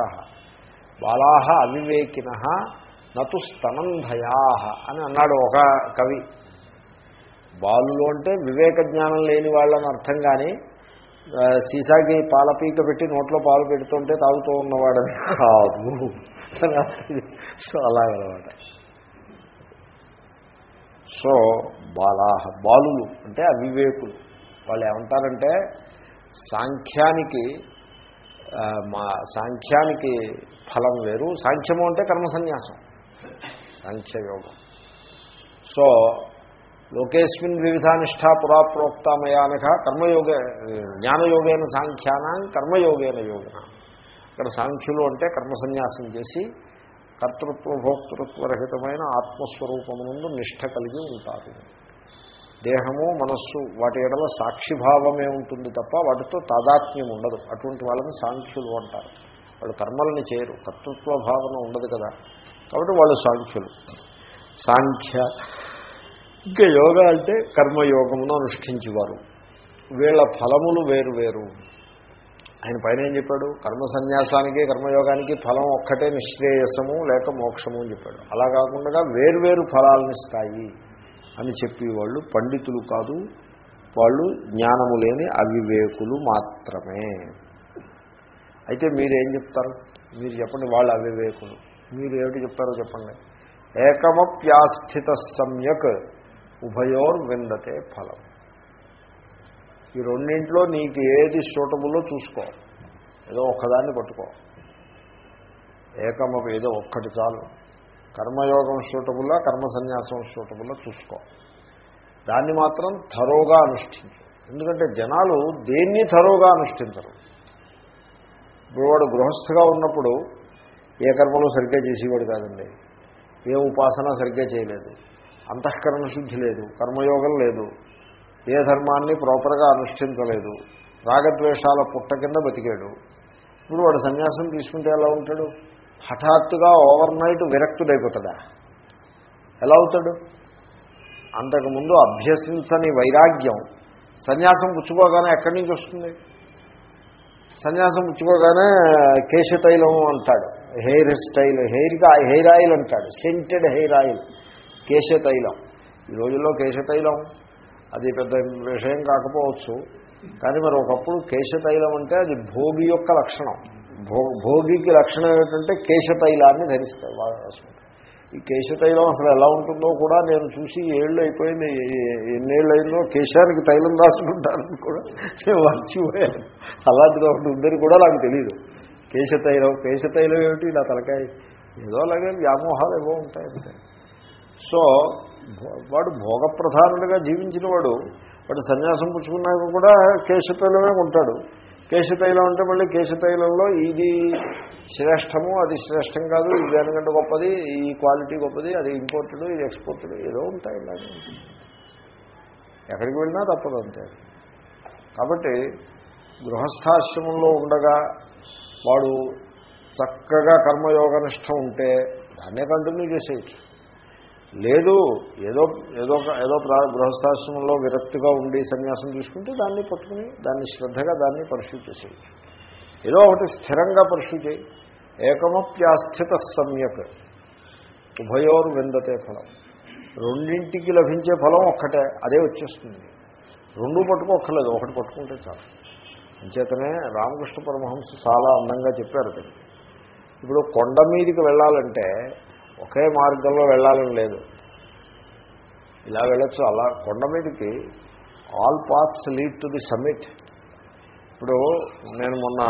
బాలాహ అవివేకిన నతు స్తనంధయా అని అన్నాడు ఒక కవి. బాలులు అంటే వివేక జ్ఞానం లేని వాళ్ళని అర్థం కానీ సీసాకి పాలపీక పెట్టి నోట్లో పాలు పెడుతుంటే తాగుతూ ఉన్నవాడని కాదు. సో అలాగనమాట. సో బాలాహ బాలులు అంటే అవివేకులు. వాళ్ళు ఏమంటారంటే సాంఖ్యానికి మా సాంఖ్యానికి ఫలం వేరు. సాంఖ్యము అంటే కర్మ సన్యాసం సాంఖ్యయోగం సో లోకేస్మిన్ వివిధానిష్ట పురా ప్రోక్తామయానక కర్మయోగ జ్ఞానయోగేన సాంఖ్యానం కర్మయోగేన యోగన. ఇక్కడ సాంఖ్యులు అంటే కర్మ సన్యాసం చేసి కర్తృత్వ భోక్తృత్వరహితమైన ఆత్మస్వరూపము నుండి నిష్ట కలిగి ఉంటారు. దేహము మనస్సు వాటి ఎడల సాక్షిభావమే ఉంటుంది తప్ప వాటితో తాదాత్మ్యం ఉండదు. అటువంటి వాళ్ళని సాంఖ్యులు అంటారు. వాళ్ళు కర్మల్ని చేయరు. కర్తృత్వ భావన ఉండదు కదా. కాబట్టి వాళ్ళు సాంఖ్యులు. సాంఖ్య. ఇంకా యోగా అంటే కర్మయోగమును అనుష్ఠించేవారు. వీళ్ళ ఫలములు వేరు వేరు. ఆయన పైన ఏం చెప్పాడు? కర్మ సన్యాసానికి కర్మయోగానికి ఫలం ఒక్కటే నిశ్రేయసము లేక మోక్షము అని చెప్పాడు. అలా కాకుండా వేర్వేరు ఫలాలనిస్తాయి. అని చెప్పేవాళ్ళు పండితులు కాదు వాళ్ళు జ్ఞానము లేని అవివేకులు మాత్రమే. అయితే మీరేం చెప్తారు? మీరు చెప్పండి వాళ్ళు అవివేకులు. మీరు ఏమిటి చెప్తారో చెప్పండి. ఏకమప్యాస్థిత సమ్యక్ ఉభయోర్ విందతే ఫలం. ఈ రెండింట్లో నీకు ఏది సూటబుల్లో చూసుకో. ఏదో ఒక్కదాన్ని పట్టుకో. ఏకమ ఏదో ఒక్కటి చాలు. కర్మయోగం సూటబుల్లా కర్మ సన్యాసం సూటబుల్లా చూసుకో. దాన్ని మాత్రం థరోగా అనుష్ఠించు. ఎందుకంటే జనాలు దేన్ని థరోగా అనుష్ఠించరు? ఇప్పుడు వాడు గృహస్థగా ఉన్నప్పుడు ఏ కర్మలు సరిగ్గా చేసేవాడు కాదండి. ఏ ఉపాసన సరిగ్గా చేయలేదు. అంతఃకరణ శుద్ధి లేదు. కర్మయోగం లేదు. ఏ ధర్మాన్ని ప్రాపర్గా అనుష్ఠించలేదు. రాగద్వేషాల పుట్ట కింద బతికాడు. ఇప్పుడు వాడు సన్యాసం తీసుకుంటే ఎలా ఉంటాడు? హఠాత్తుగా ఓవర్ నైట్ విరక్తుడైపోతాడా? ఎలా అవుతాడు? అంతకుముందు అభ్యసించని వైరాగ్యం సన్యాసం పుచ్చుకోగానే ఎక్కడి నుంచి వస్తుంది? సన్యాసం పుచ్చుకోగానే కేశతైలం అంటాడు. హెయిర్ స్టైల్ హెయిర్గా హెయిర్ ఆయిల్ అంటాడు. సెంటెడ్ హెయిర్ ఆయిల్ కేశతైలం. ఈ రోజుల్లో కేశతైలం అది పెద్ద విషయం కాకపోవచ్చు. కానీ మరి ఒకప్పుడు కేశతైలం అంటే అది భోగి యొక్క లక్షణం. భోగికి లక్షణం ఏమిటంటే కేశతైలాన్ని ధరిస్తాయి వాసుకుంటారు ఈ కేశతైలం అసలు ఎలా ఉంటుందో కూడా నేను చూసి ఏళ్ళు అయిపోయింది ఎన్నేళ్ళు అయిందో కేశానికి తైలం రాసుకుంటారని కూడా నేను మర్చిపోయాను. అలాంటిది ఒకటి ఉందని కూడా నాకు తెలియదు కేశతైలం కేశతైలం ఏమిటి? నా తలకాయ. ఏదో అలాగే వ్యామోహాలు ఏవో ఉంటాయి సో వాడు భోగప్రధానుడిగా జీవించిన వాడు వాడు సన్యాసం పుచ్చుకున్నాక కూడా కేశతైలమే ఉంటాడు. కేశతైలం అంటే మళ్ళీ కేశతైలంలో ఇది శ్రేష్టము అది శ్రేష్టం కాదు ఇది దానికంటే గొప్పది ఈ క్వాలిటీ గొప్పది అది ఇంపోర్టెడ్ ఇది ఎక్స్పోర్టెడ్ ఏదో ఉంటాయి ఇలాగే. ఎక్కడికి వెళ్ళినా తప్పదు అంతే. కాబట్టి గృహస్థాశ్రమంలో ఉండగా వాడు చక్కగా కర్మయోగనిష్టం ఉంటే దాన్నే కంటిన్యూ చేసేయచ్చు. లేదు ఏదో ఏదో ఏదో గృహస్థాశ్రమంలో విరక్తిగా ఉండి సన్యాసం తీసుకుంటే దాన్ని పట్టుకుని దాన్ని శ్రద్ధగా దాన్ని పరిశు చేసేయచ్చు ఏదో ఒకటి స్థిరంగా పరిశు చేయి. ఏకమప్యాస్థిత సమ్యక్. ఉభయోరు విందతే ఫలం. రెండింటికి లభించే ఫలం ఒక్కటే అదే వచ్చేస్తుంది. రెండు పట్టుకోక్కర్లేదు ఒకటి పట్టుకుంటే చాలు. అంచేతనే రామకృష్ణ పరమహంస చాలా అందంగా చెప్పారు అది ఇప్పుడు కొండ మీదకి వెళ్ళాలంటే ఒకే మార్గంలో వెళ్ళాలని లేదు. ఇలా వెళ్ళొచ్చు. అలా కొండ మీదకి all paths lead to the summit ఇప్పుడు నేను మొన్న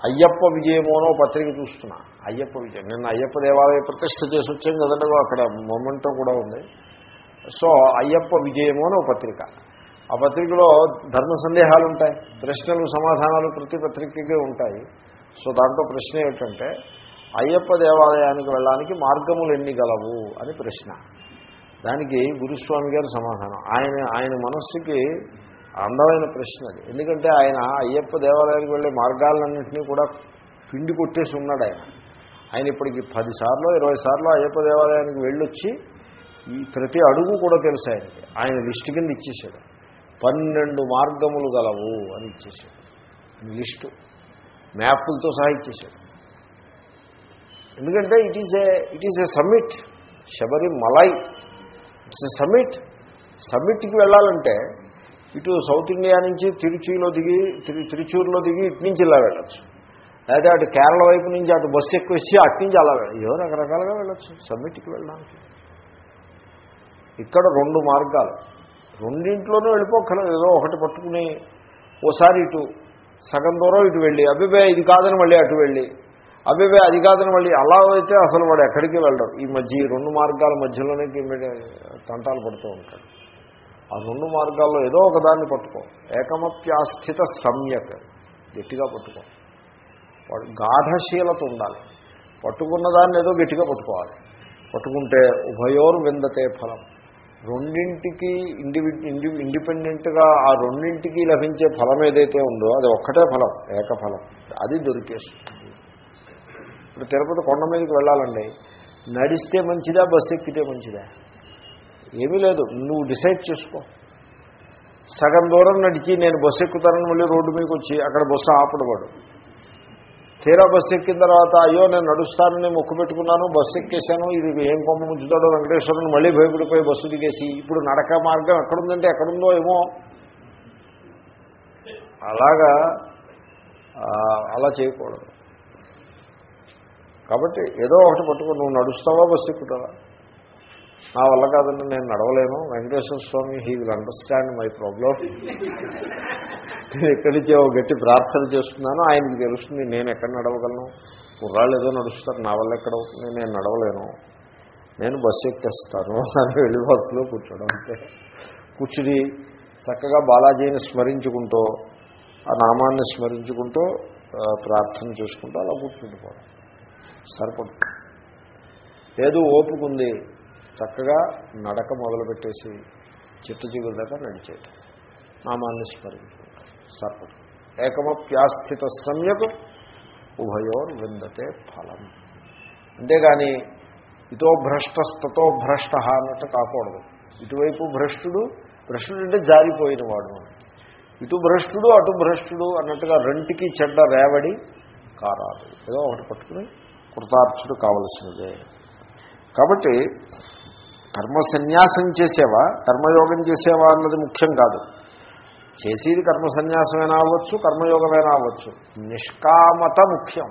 అయ్యప్ప విజయమోనో పత్రిక చూస్తున్నా. అయ్యప్ప విజయం. నిన్న అయ్యప్ప దేవాలయ ప్రతిష్ట చేసి వచ్చాం కదండి. అక్కడ మొమెంటో కూడా ఉంది. సో అయ్యప్ప విజయమోనో పత్రిక. ఆ పత్రికలో ధర్మ సందేహాలు ఉంటాయి. ప్రశ్నలు సమాధానాలు ప్రతి పత్రికకి ఉంటాయి. సో దాంట్లో ప్రశ్న ఏమిటంటే అయ్యప్ప దేవాలయానికి వెళ్ళడానికి మార్గములు ఎన్ని గలవు అని ప్రశ్న. దానికి గురుస్వామి గారి సమాధానం. ఆయన ఆయన మనస్సుకి అందమైన ప్రశ్న అది. ఎందుకంటే ఆయన అయ్యప్ప దేవాలయానికి వెళ్ళే మార్గాలన్నింటినీ కూడా పిండి కొట్టేసి ఉన్నాడు ఆయన. ఆయన ఇప్పటికి పదిసార్లు ఇరవై సార్లు అయ్యప్ప దేవాలయానికి వెళ్ళొచ్చి ఈ ప్రతి అడుగు కూడా తెలుసు ఆయనకి. ఆయన లిస్టు కింద ఇచ్చేసాడు పన్నెండు మార్గములు గలవు అని ఇచ్చేసాడు లిస్టు. మ్యాపులతో సహా ఇచ్చేసాడు ఎందుకంటే it is a it is a summit Sabari Malai. It's a summit సమ్మిట్కి వెళ్ళాలంటే ఇటు సౌత్ ఇండియా నుంచి తిరుచిలో దిగి తిరుచూరులో దిగి ఇటు నుంచి ఇలా వెళ్ళచ్చు. లేదా అటు కేరళ వైపు నుంచి అటు బస్సు ఎక్కువ వచ్చి అటు నుంచి అలా వెళ్ళచ్చు. ఏదో రకరకాలుగా వెళ్ళచ్చు సమ్మిట్కి వెళ్ళడానికి. ఇక్కడ రెండు మార్గాలు. రెండింట్లోనూ వెళ్ళిపోక్కర్లేదు. ఏదో ఒకటి పట్టుకుని ఓసారి ఇటు సగం దూరం ఇటు వెళ్ళి అభిబే ఇది కాదని మళ్ళీ అటు వెళ్ళి. అవి అది కాదని మళ్ళీ అలా అయితే అసలు వాడు ఎక్కడికి వెళ్ళడం. ఈ మధ్య ఈ రెండు మార్గాల మధ్యలోనే తంటాలు పడుతూ ఉంటాడు. ఆ రెండు మార్గాల్లో ఏదో ఒకదాన్ని పట్టుకో. ఏకమప్యాస్థిత సమ్యక్. గట్టిగా పట్టుకో. వాడు గాఢశీలత ఉండాలి. పట్టుకున్న దాన్ని ఏదో గట్టిగా పట్టుకోవాలి. పట్టుకుంటే ఉభయోరు విందతే ఫలం. రెండింటికి ఇండివి ఇండి ఇండిపెండెంట్గా ఆ రెండింటికి లభించే ఫలం ఏదైతే ఉందో అది ఒక్కటే ఫలం ఏకఫలం. అది దొరికేస్తుంది ఇప్పుడు తిరుపతి కొండ మీదకి వెళ్ళాలండి. నడిస్తే మంచిదా బస్సు ఎక్కితే మంచిదా? ఏమీ లేదు. నువ్వు డిసైడ్ చేసుకో. సగం దూరం నడిచి నేను బస్సు ఎక్కుతానని మళ్ళీ రోడ్డు మీదకి వచ్చి అక్కడ బస్సు ఆపడవాడు. తీరా బస్సు ఎక్కిన తర్వాత అయ్యో నేను నడుస్తానని మొక్కు పెట్టుకున్నాను బస్సు ఎక్కేశాను ఇది ఏం కొమ్మ ముంచుతాడో వెంకటేశ్వరుని మళ్ళీ భయపడిపోయి బస్సు దిగేసి ఇప్పుడు నడక మార్గం ఎక్కడుందంటే ఎక్కడుందో ఏమో. అలాగా అలా చేయకూడదు. కాబట్టి ఏదో ఒకటి పట్టుకుని నువ్వు నడుస్తావా బస్సు ఎక్కుతావా? నా వల్ల కాదండి నేను నడవలేను. Venkateswara Swamy he will understand my problem నేను ఎక్కడి ఓ గట్టి ప్రార్థన చేస్తున్నాను ఆయనకి తెలుస్తుంది నేను ఎక్కడ నడవగలను. కుర్రాళ్ళు ఏదో నడుస్తారు నా వల్ల ఎక్కడ అవుతుంది? నేను నడవలేను. నేను బస్సు ఎక్కేస్తాను. అని వెళ్ళి బస్సులో కూర్చోడం అంటే కూర్చుని చక్కగా బాలాజీని స్మరించుకుంటూ ఆ నామాన్ని స్మరించుకుంటూ ప్రార్థన చేసుకుంటూ అలా కూర్చుండిపోవడం. సరిపడుతుంది లేదు ఓపుకుంది. చక్కగా నడక మొదలుపెట్టేసి చిత్త చిగురు దాకా నడిచేయటం నామాన్ని స్మరించుకుంటాం. సరిపడు ఏకమప్యాస్థిత సమ్యక్ ఉభయోర్ విందతే ఫలం. అంతేగాని ఇతో భ్రష్టస్తతో భ్రష్ట అన్నట్టు కాకూడదు. ఇటువైపు భ్రష్టుడు భ్రష్టుడు అంటే జారిపోయిన వాడు. ఇటు భ్రష్టుడు అటు భ్రష్టుడు అన్నట్టుగా రెంటికి చెడ్డ రేవడి కారాదు. ఏదో ఒకటి పట్టుకుని కృతార్థుడు కావలసినదే. కాబట్టి కర్మ సన్యాసం చేసేవా? కర్మయోగం చేసేవా అన్నది ముఖ్యం కాదు. చేసేది కర్మ సన్యాసమైనా అవ్వచ్చు కర్మయోగమైనా అవ్వచ్చు. నిష్కామత ముఖ్యం.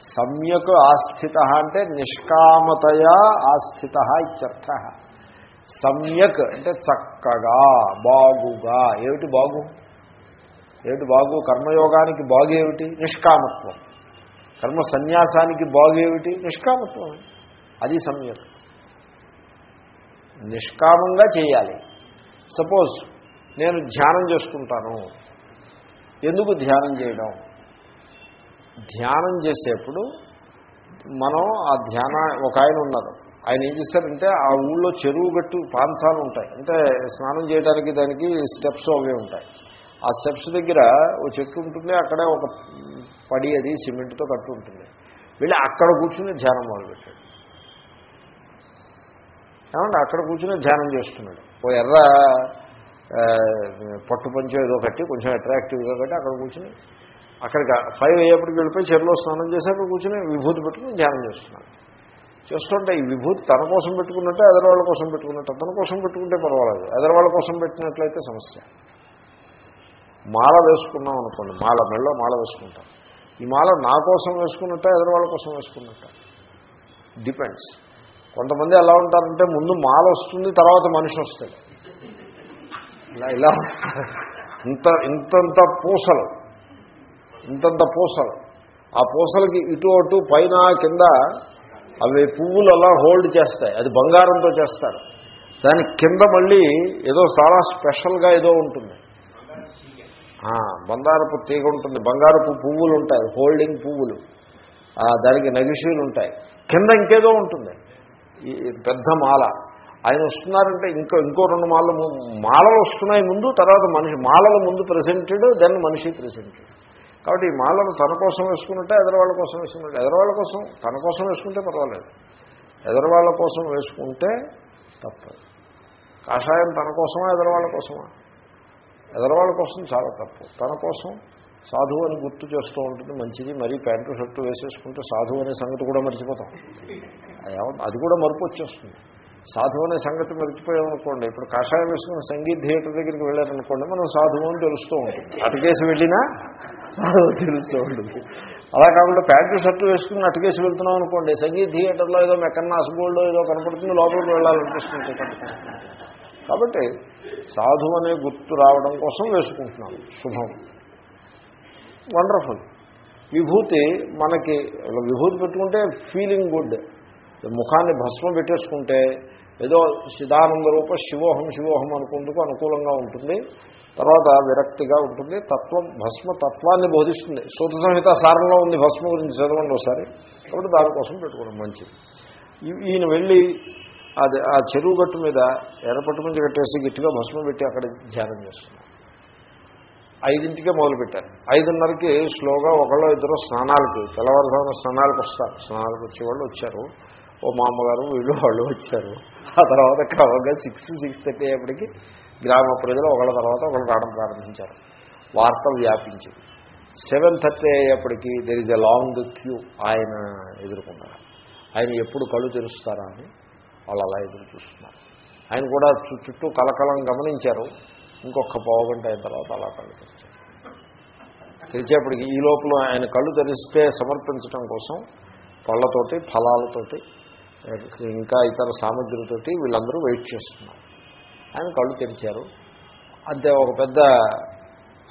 సమ్యక్ ఆస్థిత అంటే నిష్కామతయా ఆస్థిత ఇత్యర్థ. సమ్యక్ అంటే చక్కగా బాగుగా. ఏమిటి బాగు? ఏమిటి బాగు? కర్మయోగానికి బాగు ఏమిటి నిష్కామత్వం. కర్మ సన్యాసానికి బాగేమిటి? నిష్కామత్వం. అది సమ్యక్ నిష్కామంగా చేయాలి. సపోజ్ నేను ధ్యానం చేసుకుంటాను. ఎందుకు ధ్యానం చేయడం? ధ్యానం చేసేప్పుడు మనం ఆ ధ్యాన ఒక ఆయన ఉన్నారు. ఆయన ఏం చేస్తారంటే ఆ ఊళ్ళో చెరువు గట్టు పాంచాలు ఉంటాయి. అంటే స్నానం చేయడానికి దానికి స్టెప్స్ అవి ఉంటాయి. ఆ స్టెప్స్ దగ్గర ఓ చెట్టు ఉంటుంది. అక్కడే ఒక పడి అది సిమెంట్తో కట్టు ఉంటుంది. వెళ్ళి అక్కడ కూర్చుని ధ్యానం మొదలుపెట్టాడు ఏమంటే అక్కడ కూర్చుని ధ్యానం చేస్తున్నాడు. ఓ ఎర్ర పట్టు పంచో ఏదో కట్టి కొంచెం అట్రాక్టివ్గా కట్టి అక్కడ కూర్చుని అక్కడికి ఫైవ్ అయ్యేప్పటికి వెళ్ళిపోయి చెరువులో స్నానం చేసి అక్కడ కూర్చుని విభూతి పెట్టుకుని ధ్యానం చేస్తున్నాడు. చేస్తుంటే ఈ విభూతి తన కోసం పెట్టుకున్నట్టే ఎదరవాళ్ళ కోసం పెట్టుకున్నట్టు. తన కోసం పెట్టుకుంటే పర్వాలేదు. ఎదరవాళ్ళ కోసం పెట్టినట్లయితే సమస్య. మాల వేసుకున్నాం అనుకోండి. మాల మెళ్ళో మాల వేసుకుంటాం. ఈ మాల నా కోసం వేసుకున్నట్ట ఎదరవాళ్ళ కోసం వేసుకున్నట్ట? డిపెండ్స్ కొంతమంది ఎలా ఉంటారంటే ముందు మాల వస్తుంది తర్వాత మనిషి వస్తాడు. ఇలా ఇలా ఇంత ఇంతంత పూసలు. ఇంతంత పూసలు. ఆ పూసలకి ఇటు అటు పైన కింద అవి పువ్వులు అలా హోల్డ్ చేస్తాయి. అది బంగారంతో చేస్తారు. దాని కింద మళ్ళీ ఏదో చాలా స్పెషల్గా ఏదో ఉంటుంది. బంగారపు తీగ ఉంటుంది. బంగారపు పువ్వులు ఉంటాయి హోల్డింగ్ పువ్వులు దానికి నగిషీలు ఉంటాయి. కింద ఇంకేదో ఉంటుంది. ఈ పెద్ద మాల. ఆయన వస్తున్నారంటే ఇంకో ఇంకో రెండు మాలలు మాలలు వస్తున్నాయి ముందు తర్వాత మనిషి మాలల ముందు ప్రెసెంటెడ్ దెన్ మనిషి ప్రెసెంటెడ్ కాబట్టి ఈ మాలను తన కోసం వేసుకున్నట్టే ఎదరవాళ్ళ కోసం వేసుకున్నట్టు. ఎదరవాళ్ళ కోసం తన కోసం వేసుకుంటే పర్వాలేదు. ఎదరవాళ్ళ కోసం వేసుకుంటే తప్పదు. కాషాయం తన కోసమా ఎదరవాళ్ళ కోసమా? ఎదరవాళ్ళ కోసం చాలా తప్పు. తన కోసం సాధువు అని గుర్తు చేస్తూ ఉంటుంది మంచిది. మరీ ప్యాంటు షర్టు వేసేసుకుంటే సాధువు అనే సంగతి కూడా మర్చిపోతాం. అది కూడా మరుపు వచ్చేస్తుంది. సాధువు అనే సంగతి మర్చిపోయామనుకోండి ఇప్పుడు కషాయం వేసుకుని సంగీత్ థియేటర్ దగ్గరికి వెళ్ళారనుకోండి మనం సాధువు అని తెలుస్తూ ఉంటుంది. అటుకేసి వెళ్ళినా సాధువు తెలుస్తూ ఉంటుంది. అలా కాకుండా ప్యాంటు షర్టు వేసుకుని అటుకేసి వెళ్తున్నాం అనుకోండి సంగీత్ థియేటర్లో ఏదో మెకన్నాస్ గోల్డ్ ఏదో కనపడుతుంది లోపలికి వెళ్ళాలనిపిస్తుంది. కాబట్టి సాధు అనే గుర్తు రావడం కోసం వేసుకుంటున్నాను. శుభం. వండర్ఫుల్. విభూతి మనకి విభూతి పెట్టుకుంటే ఫీలింగ్ గుడ్. ముఖాన్ని భస్మం పెట్టేసుకుంటే ఏదో సిదానంద రూప శివోహం శివోహం అనుకుందుకు అనుకూలంగా ఉంటుంది. తర్వాత విరక్తిగా ఉంటుంది. తత్వం భస్మ తత్వాన్ని బోధిస్తుంది. సూత సంహిత సారంలో ఉంది భస్మ గురించి చదవండి ఒకసారి. కాబట్టి దానికోసం పెట్టుకోవడం మంచిది. ఈయన వెళ్ళి అది ఆ చెరువు గట్టు మీద ఎర్రపట్టు మీద కట్టేసి గట్టిగా భస్మం పెట్టి అక్కడ ధ్యానం చేస్తున్నాం ఐదింటికే మొదలుపెట్టారు ఐదున్నరకి స్లోగా ఒకళ్ళు ఇద్దరు స్నానాలకి తెల్లవారుజామున స్నానాలకు వస్తారు. స్నానాలకు వచ్చేవాళ్ళు వచ్చారు. ఓ మా అమ్మగారు వీళ్ళు వాళ్ళు వచ్చారు. ఆ తర్వాత క్రమంగా సిక్స్ సిక్స్ థర్టీ అయ్యేప్పటికి గ్రామ ప్రజలు ఒకళ్ళ తర్వాత ఒకళ్ళు రావడం ప్రారంభించారు. వార్త వ్యాపించింది. Seven thirty అయ్యేప్పటికీ there is a long queue ఆయన ఎదుర్కొన్నారు. ఆయన ఎప్పుడు కళ్ళు తెరుస్తారా అని వాళ్ళు అలా ఎదురు చూస్తున్నారు ఆయన కూడా చుట్టూ కలకలం గమనించారు. ఇంకొక పావు గంట అయిన తర్వాత అలా కళ్ళు తెరిచారు ఈ లోపల ఆయన కళ్ళు తెరిస్తే సమర్పించడం కోసం పళ్ళతోటి ఫలాలతోటి ఇంకా ఇతర సామగ్రితోటి వీళ్ళందరూ వెయిట్ చేస్తున్నారు. ఆయన కళ్ళు తెరిచారు. అంతే ఒక పెద్ద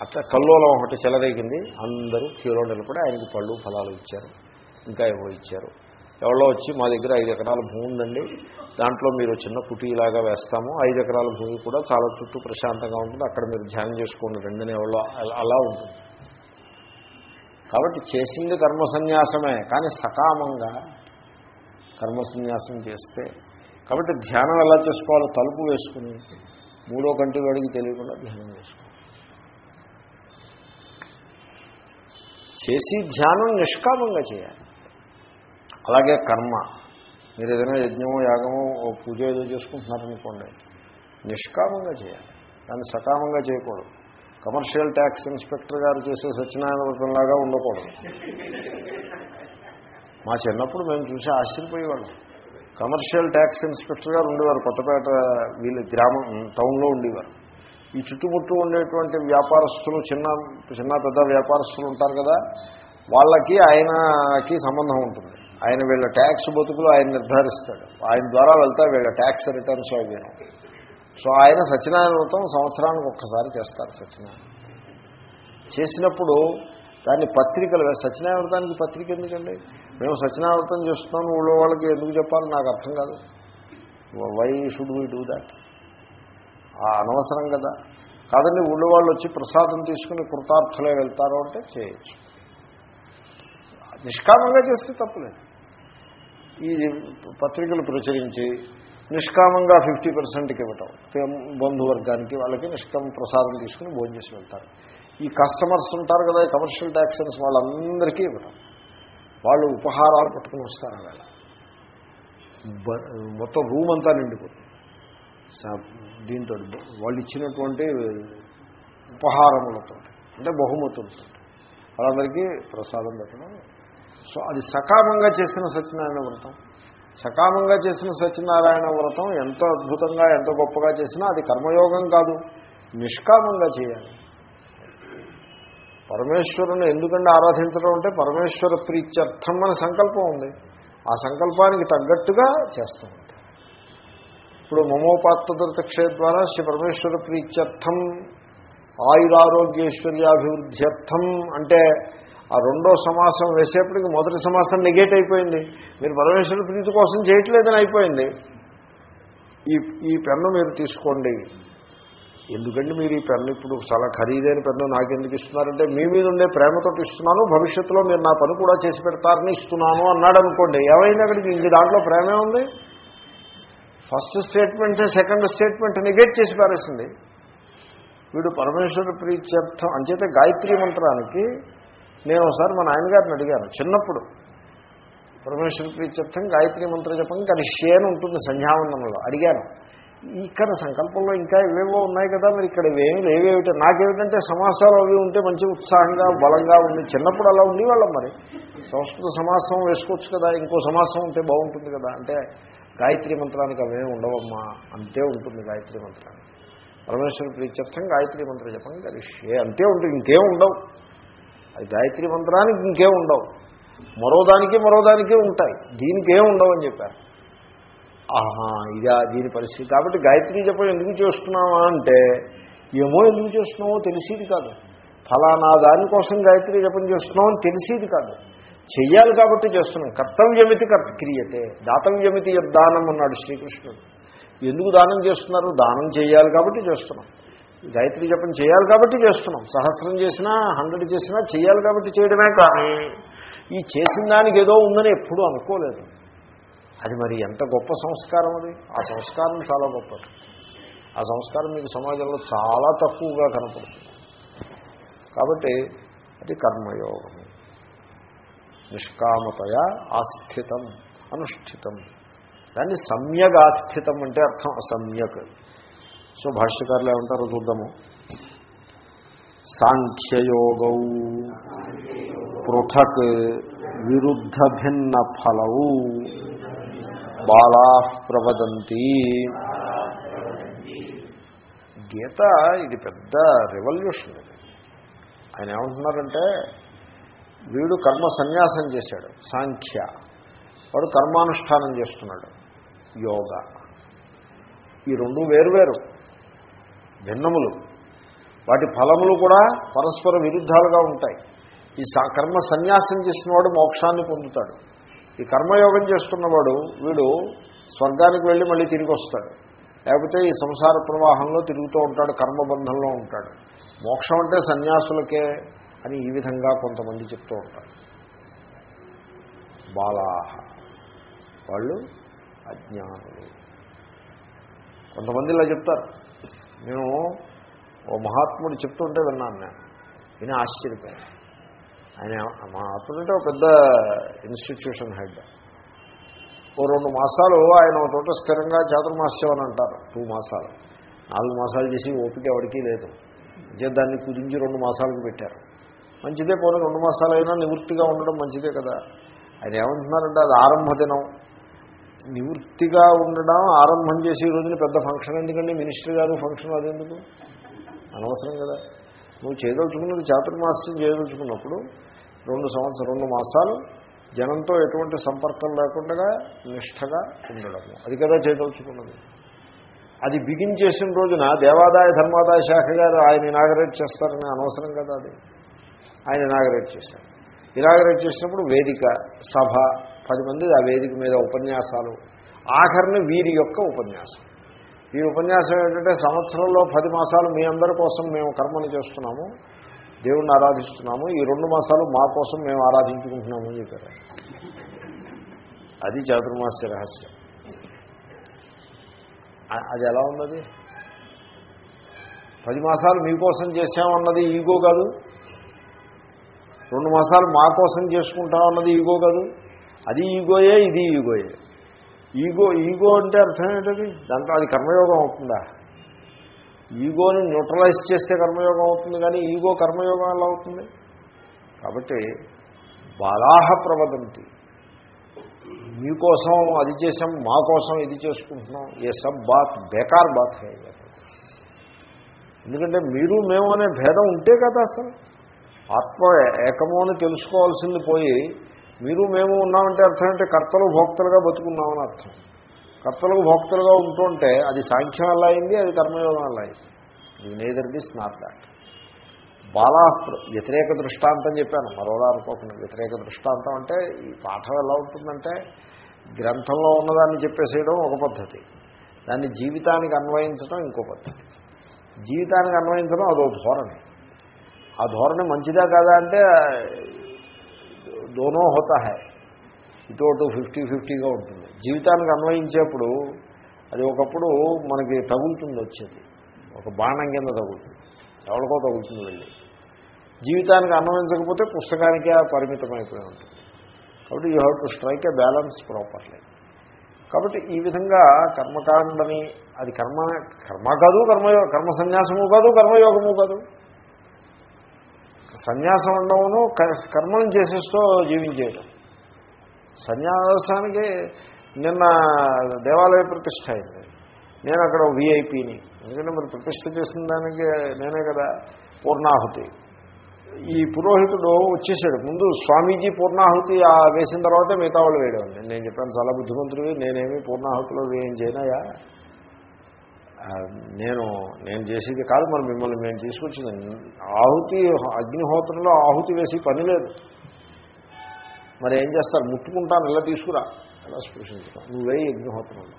అట్లా కల్లోలం ఒకటి చెలరేగింది. అందరూ క్యూలో నిలబడి ఆయనకి పళ్ళు ఫలాలు ఇచ్చారు. ఇంకా ఏవో ఇచ్చారు. ఎవరో వచ్చి మా దగ్గర ఐదు ఎకరాల భూమి ఉందండి. దాంట్లో మీరు చిన్న కుటీలాగా వేస్తాము. ఐదు ఎకరాల భూమి కూడా చాలా చుట్టూ ప్రశాంతంగా ఉంటుంది. అక్కడ మీరు ధ్యానం చేసుకోండి. రెండుని ఎవరో అలా- అలా ఉంటుంది. కాబట్టి చేసింది కర్మ సన్యాసమే కానీ సకామంగా కర్మ సన్యాసం చేస్తే కాబట్టి ధ్యానం ఎలా చేసుకోవాలో తలుపు వేసుకుని మూడో కంటి వాడికి తెలియకుండా ధ్యానం చేసుకోవాలి. చేసి ధ్యానం నిష్కామంగా చేయాలి. అలాగే కర్మ. మీరు ఏదైనా యజ్ఞమో యాగమో ఓ పూజ ఏదో చేసుకుంటున్నారనుకోండి నిష్కామంగా చేయాలి. దాన్ని సకామంగా చేయకూడదు. కమర్షియల్ ట్యాక్స్ ఇన్స్పెక్టర్ గారు చేసే సత్యనారాయణ వ్రతంలాగా ఉండకూడదు. మా చిన్నప్పుడు మేము చూసి ఆశ్చర్యపోయేవాళ్ళం. కమర్షియల్ ట్యాక్స్ ఇన్స్పెక్టర్ గారు ఉండేవారు కొత్తపేట వీళ్ళ గ్రామం టౌన్లో ఉండేవారు. ఈ చుట్టుముట్టు ఉండేటువంటి వ్యాపారస్తులు చిన్న చిన్న పెద్ద వ్యాపారస్తులు ఉంటారు కదా వాళ్ళకి ఆయనకి సంబంధం ఉంటుంది. ఆయన వీళ్ళ ట్యాక్స్ బతుకులు ఆయన నిర్ధారిస్తాడు. ఆయన ద్వారా వెళ్తా వీళ్ళ ట్యాక్స్ రిటర్న్స్ అవి సో ఆయన సత్యనారాయణ వ్రతం సంవత్సరానికి ఒక్కసారి చేస్తారు సత్యనారాయణ. చేసినప్పుడు దాన్ని పత్రికలు వే- సత్యనారాయణ వ్రతానికి పత్రిక ఎందుకండి? మేము సత్యనారాయణ వ్రతం చేస్తున్నాం ఊళ్ళో వాళ్ళకి ఎందుకు చెప్పాలి నాకు అర్థం కాదు. Why should we do that ఆ అనవసరం కదా. కాదండి ఊళ్ళో వాళ్ళు వచ్చి ప్రసాదం తీసుకుని కృతార్థులే వెళ్తారు అంటే చేయొచ్చు. నిష్కామంగా చేస్తే తప్పలేదు. ఈ పత్రికలు ప్రచురించి నిష్కామంగా ఫిఫ్టీ పర్సెంట్కి ఇవ్వటం. బంధువర్గానికి వాళ్ళకి నిష్కామ ప్రసాదం తీసుకుని భోజనం చేసి వెళ్తారు. ఈ కస్టమర్స్ ఉంటారు కదా కమర్షియల్ ట్యాక్సెన్స్ వాళ్ళందరికీ ఇవ్వటం. వాళ్ళు ఉపహారాలు పట్టుకుని వస్తారు వేళ మొత్తం రూమ్ అంతా నిండిపోతుంది. దీంతో వాళ్ళు ఇచ్చినటువంటి ఉపహారములతో అంటే బహుమతులతో. వాళ్ళందరికీ ప్రసాదం పెట్టడం సో అది సకామంగా చేసిన సత్యనారాయణ వ్రతం. సకామంగా చేసిన సత్యనారాయణ వ్రతం ఎంత అద్భుతంగా ఎంత గొప్పగా చేసినా అది కర్మయోగం కాదు. నిష్కామంగా చేయాలి. పరమేశ్వరుని ఎందుకంటే ఆరాధించడం అంటే పరమేశ్వర ప్రీత్యర్థం అనే సంకల్పం ఉంది. ఆ సంకల్పానికి తగ్గట్టుగా చేస్తూ. ఉంటాం ఇప్పుడు మమోపాత్తదృతక్షయ ద్వారా శ్రీ పరమేశ్వర ప్రీత్యర్థం ఆయురారోగ్యేశ్వర్యాభివృద్ధ్యర్థం అంటే ఆ రెండో సమాసం వేసేప్పటికి మొదటి సమాసం నెగేట్ అయిపోయింది. మీరు పరమేశ్వర ప్రీతి కోసం చేయట్లేదని అయిపోయింది. ఈ ఈ పెన్ను మీరు తీసుకోండి. ఎందుకంటే మీరు ఈ పెన్ను ఇప్పుడు చాలా ఖరీదైన పెన్ను నాకెందుకు ఇస్తున్నారంటే మీ మీద ఉండే ప్రేమతో ఇస్తున్నాను భవిష్యత్తులో మీరు నా పని కూడా చేసి పెడతారని ఇస్తున్నాను అన్నాడు అనుకోండి. ఏమైంది అక్కడికి? ఇంక దాంట్లో ప్రేమే ఉంది? First statement second statement negate చేసి పారేసింది. వీడు పరమేశ్వర ప్రీత్యర్థం అంచేత గాయత్రి మంత్రానికి నేను ఒకసారి మా నాయనగారిని అడిగాను చిన్నప్పుడు. పరమేశ్వర ప్రీత్యర్థం గాయత్రి మంత్ర జపం కలిషే అని ఉంటుంది సంధ్యావందనంలో. అడిగాను ఇక్కడ సంకల్పంలో ఇంకా ఇవేవో ఉన్నాయి కదా మరి ఇక్కడ ఇవేమి లేవేమిటి? నాకేమిటంటే సమాసాలు అవి ఉంటే మంచి ఉత్సాహంగా బలంగా ఉంది చిన్నప్పుడు అలా ఉండేవాళ్ళం మరి. సంస్కృత సమాసం వేసుకోవచ్చు కదా ఇంకో సమాసం ఉంటే బాగుంటుంది కదా. అంటే గాయత్రి మంత్రానికి అవేమి ఉండవమ్మా అంతే ఉంటుంది గాయత్రి మంత్రానికి పరమేశ్వర ప్రీత్యర్థం గాయత్రి మంత్ర జపం కలిషే అంతే ఉంటుంది ఇంకేం ఉండవు. అది గాయత్రి మంత్రానికి ఇంకేం ఉండవు. మరో మరోదానికి మరో ఉంటాయి. దీనికి ఏం ఉండవు అని చెప్పారు. ఆహా ఇదా దీని పరిస్థితి. కాబట్టి గాయత్రి జపం ఎందుకు చేస్తున్నావా అంటే ఏమో ఎందుకు చేస్తున్నామో తెలిసేది కాదు. ఫలానా దానికోసం గాయత్రి జపం చేస్తున్నామని తెలిసేది కాదు. చెయ్యాలి కాబట్టి చేస్తున్నాం. కర్తవ్యమితి క్రియతే. దాతవ్యమితి దానం అన్నాడు శ్రీకృష్ణుడు. ఎందుకు దానం చేస్తున్నారు? దానం చేయాలి కాబట్టి చేస్తున్నాం. గాయత్రి జపం చేయాలి కాబట్టి చేస్తున్నాం. సహస్రం చేసినా హండ్రెడ్ చేసినా చేయాలి కాబట్టి చేయడమే కానీ ఈ చేసిన దానికి ఏదో ఉందని ఎప్పుడూ అనుకోలేదు. అది మరి ఎంత గొప్ప సంస్కారం అది? ఆ సంస్కారం చాలా గొప్పది. ఆ సంస్కారం మీకు సమాజంలో చాలా తక్కువగా కనపడుతుంది. కాబట్టి అది కర్మయోగం నిష్కామతయ ఆస్థితం అనుష్ఠితం. దాన్ని సమ్యక్ ఆస్థితం అంటే అర్థం అసమ్యక్ సో భాష్యకారులు ఏమంటారో చూద్దాము. సాంఖ్యయోగౌ పృథక్ విరుద్ధ భిన్న ఫలవు బాలా ప్రవదంతి. గీత ఇది పెద్ద రెవల్యూషన్ ఇది ఆయన ఏమంటున్నారంటే వీడు కర్మ సన్యాసం చేశాడు సాంఖ్య. వాడు కర్మానుష్ఠానం చేస్తున్నాడు యోగ. ఈ రెండు వేరువేరు భిన్నములు. వాటి ఫలములు కూడా పరస్పర విరుద్ధాలుగా ఉంటాయి. ఈ కర్మ సన్యాసం చేసినవాడు మోక్షాన్ని పొందుతాడు. ఈ కర్మయోగం చేస్తున్నవాడు వీడు స్వర్గానికి వెళ్ళి మళ్ళీ తిరిగి వస్తాడు. లేకపోతే ఈ సంసార ప్రవాహంలో తిరుగుతూ ఉంటాడు కర్మబంధంలో ఉంటాడు. మోక్షం అంటే సన్యాసులకే అని ఈ విధంగా కొంతమంది చెప్తూ ఉంటారు. బాలాహ. వాళ్ళు అజ్ఞానులు. కొంతమంది ఇలా చెప్తారు. నేను ఓ మహాత్ముడు చెప్తుంటే విన్నాను నేను. విని ఆశ్చర్యపోయాను ఆయన మహాత్ముడు అంటే ఒక పెద్ద ఇన్స్టిట్యూషన్ హెడ్. ఓ రెండు మాసాలు ఆయన ఒక చోట స్థిరంగా చాతుర్మాస్యం అని అంటారు టూ మాసాలు. నాలుగు మాసాలు చేసి ఓపిక ఎవరికీ లేదు. దాన్ని కుదించి రెండు మాసాలకు పెట్టారు. మంచిదే పోనీ రెండు మాసాలు అయినా నివృత్తిగా ఉండడం మంచిదే కదా. ఆయన ఏమంటున్నారంటే అది ఆరంభ దినం. నివృత్తిగా ఉండడం ఆరంభం చేసే రోజున పెద్ద ఫంక్షన్ ఎందుకండి? మినిస్టర్ గారు ఫంక్షన్ అదెందుకు అనవసరం కదా. నువ్వు చేయదలుచుకున్నది చాతుర్మాస్యం చేయదలుచుకున్నప్పుడు రెండు సంవత్సరం రెండు మాసాలు జనంతో ఎటువంటి సంపర్కం లేకుండా నిష్టగా ఉండడము. అది కదా చేయదలుచుకున్నది. అది బిగిన్ చేసిన రోజున దేవాదాయ ధర్మాదాయ శాఖ గారు ఆయన ఇనాగరేట్ చేస్తారని అనవసరం కదా అది. ఆయన ఇనాగరేట్ చేశారు. ఇనాగరేట్ చేసినప్పుడు వేదిక సభ పది మంది ఆ వేదిక మీద ఉపన్యాసాలు. ఆఖరిని వీరి యొక్క ఉపన్యాసం. ఈ ఉపన్యాసం ఏంటంటే సంవత్సరంలో పది మాసాలు మీ అందరి కోసం మేము కర్మను చేస్తున్నాము దేవుణ్ణి ఆరాధిస్తున్నాము. ఈ రెండు మాసాలు మా కోసం మేము ఆరాధించుకుంటున్నాము అని చెప్పారు. అది చాతుర్మాస్య రహస్యం. అది ఎలా ఉన్నది? పది మాసాలు మీకోసం చేశామన్నది ఈగో కాదు. రెండు మాసాలు మా కోసం చేసుకుంటామన్నది ఈగో కాదు. అది ఈగోయే ఇది ఈగోయే. ఈగో ఈగో అంటే అర్థం ఏంటది? దాంట్లో అది కర్మయోగం అవుతుందా? ఈగోని న్యూట్రలైజ్ చేస్తే కర్మయోగం అవుతుంది కానీ ఈగో కర్మయోగం ఎలా అవుతుంది? కాబట్టి బాలాహ ప్రవదంతి. మీకోసం అది చేసాం మా కోసం ఇది చేసుకుంటున్నాం ఏ సబ్ బాత్ బేకార్ బాత్ హే. ఎందుకంటే మీరు మేము అనే భేదం ఉంటే కదా అసలు. ఆత్మ ఏకము అని తెలుసుకోవాల్సింది పోయి మీరు మేము ఉన్నామంటే అర్థం అంటే కర్తలు భోక్తలుగా బతుకున్నామని అర్థం. కర్తలకు భోక్తలుగా ఉంటుంటే అది సాంఖ్యం అలా అయింది అది కర్మయోగం అలా అయింది. ఇది నేదర్ దిస్ నాట్ దాట్ బాలా వ్యతిరేక దృష్టాంతం చెప్పాను. మరోలా అనుకోకుండా వ్యతిరేక దృష్టాంతం అంటే ఈ పాఠం ఎలా ఉంటుందంటే గ్రంథంలో ఉన్నదాన్ని చెప్పేసేయడం ఒక పద్ధతి. దాన్ని జీవితానికి అన్వయించడం ఇంకో పద్ధతి. జీవితానికి అన్వయించడం అదో ధోరణి. ఆ ధోరణి మంచిదా కాదా అంటే దోనో హోతా హై. ఇటు ఫిఫ్టీ ఫిఫ్టీగా ఉంటుంది. జీవితానికి అన్వయించేప్పుడు అది ఒకప్పుడు మనకి తగులుతుంది వచ్చేది. ఒక బాణం కింద తగులుతుంది. ఎవరికో తగులుతుంది వెళ్ళి. జీవితానికి అన్వయించకపోతే పుస్తకానికే పరిమితమైపోయి ఉంటుంది. కాబట్టి you have to strike a balance properly. కాబట్టి ఈ విధంగా కర్మకాండని అది కర్మ కర్మ కాదు కర్మయోగ కర్మ సన్యాసము కాదు కర్మయోగము కాదు. సన్యాసం ఉండవును కర్మను చేసేస్తూ జీవించేయటం. సన్యాసానికి నిన్న దేవాలయ ప్రతిష్ట అయింది. నేను అక్కడ విఐపిని ఎందుకంటే మరి ప్రతిష్ట చేసిన దానికి నేనే కదా పూర్ణాహుతి. ఈ పురోహితుడు వచ్చేసాడు. ముందు స్వామీజీ పూర్ణాహుతి వేసిన తర్వాతే మిగతా వాళ్ళు వేయడం. నేను చెప్పాను చాలా బుద్ధిమంతుడివి నేనేమి పూర్ణాహుతిలో ఏం చేయనాయా నేను నేను చేసేది కాదు మరి మిమ్మల్ని మేము తీసుకొచ్చింది. ఆహుతి అగ్నిహోత్రంలో ఆహుతి వేసి పని లేదు. మరి ఏం చేస్తారు? ముట్టుకుంటాను ఇలా తీసుకురా. ఎలా స్పృశించుకో నువ్వే అగ్నిహోత్రంలో.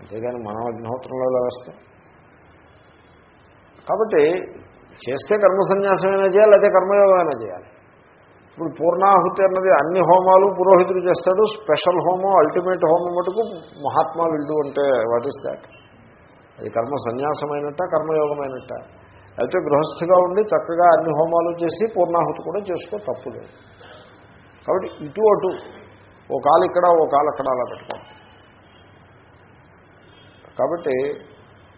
అంతేగాని మనం అగ్నిహోత్రంలో ఎలా వేస్తాం? కాబట్టి చేస్తే కర్మ సన్యాసమైనా చేయాలి అదే కర్మయోగమైనా చేయాలి. ఇప్పుడు పూర్ణాహుతి అన్నది అన్ని హోమాలు పురోహితుడు చేస్తాడు స్పెషల్ హోమం అల్టిమేట్ హోమం మటుకు మహాత్మా విల్డు అంటే వాట్ ఈస్ దాట్? అది కర్మ సన్యాసమైనట్ట కర్మయోగమైనట్ట. అయితే గృహస్థిగా ఉండి చక్కగా అన్ని హోమాలు చేసి పూర్ణాహుతి కూడా చేసుకో తప్పులేదు. కాబట్టి ఇటు అటు ఓ కాలు ఇక్కడ ఓ కాలు అక్కడ అలా పెట్టుకోండి. కాబట్టి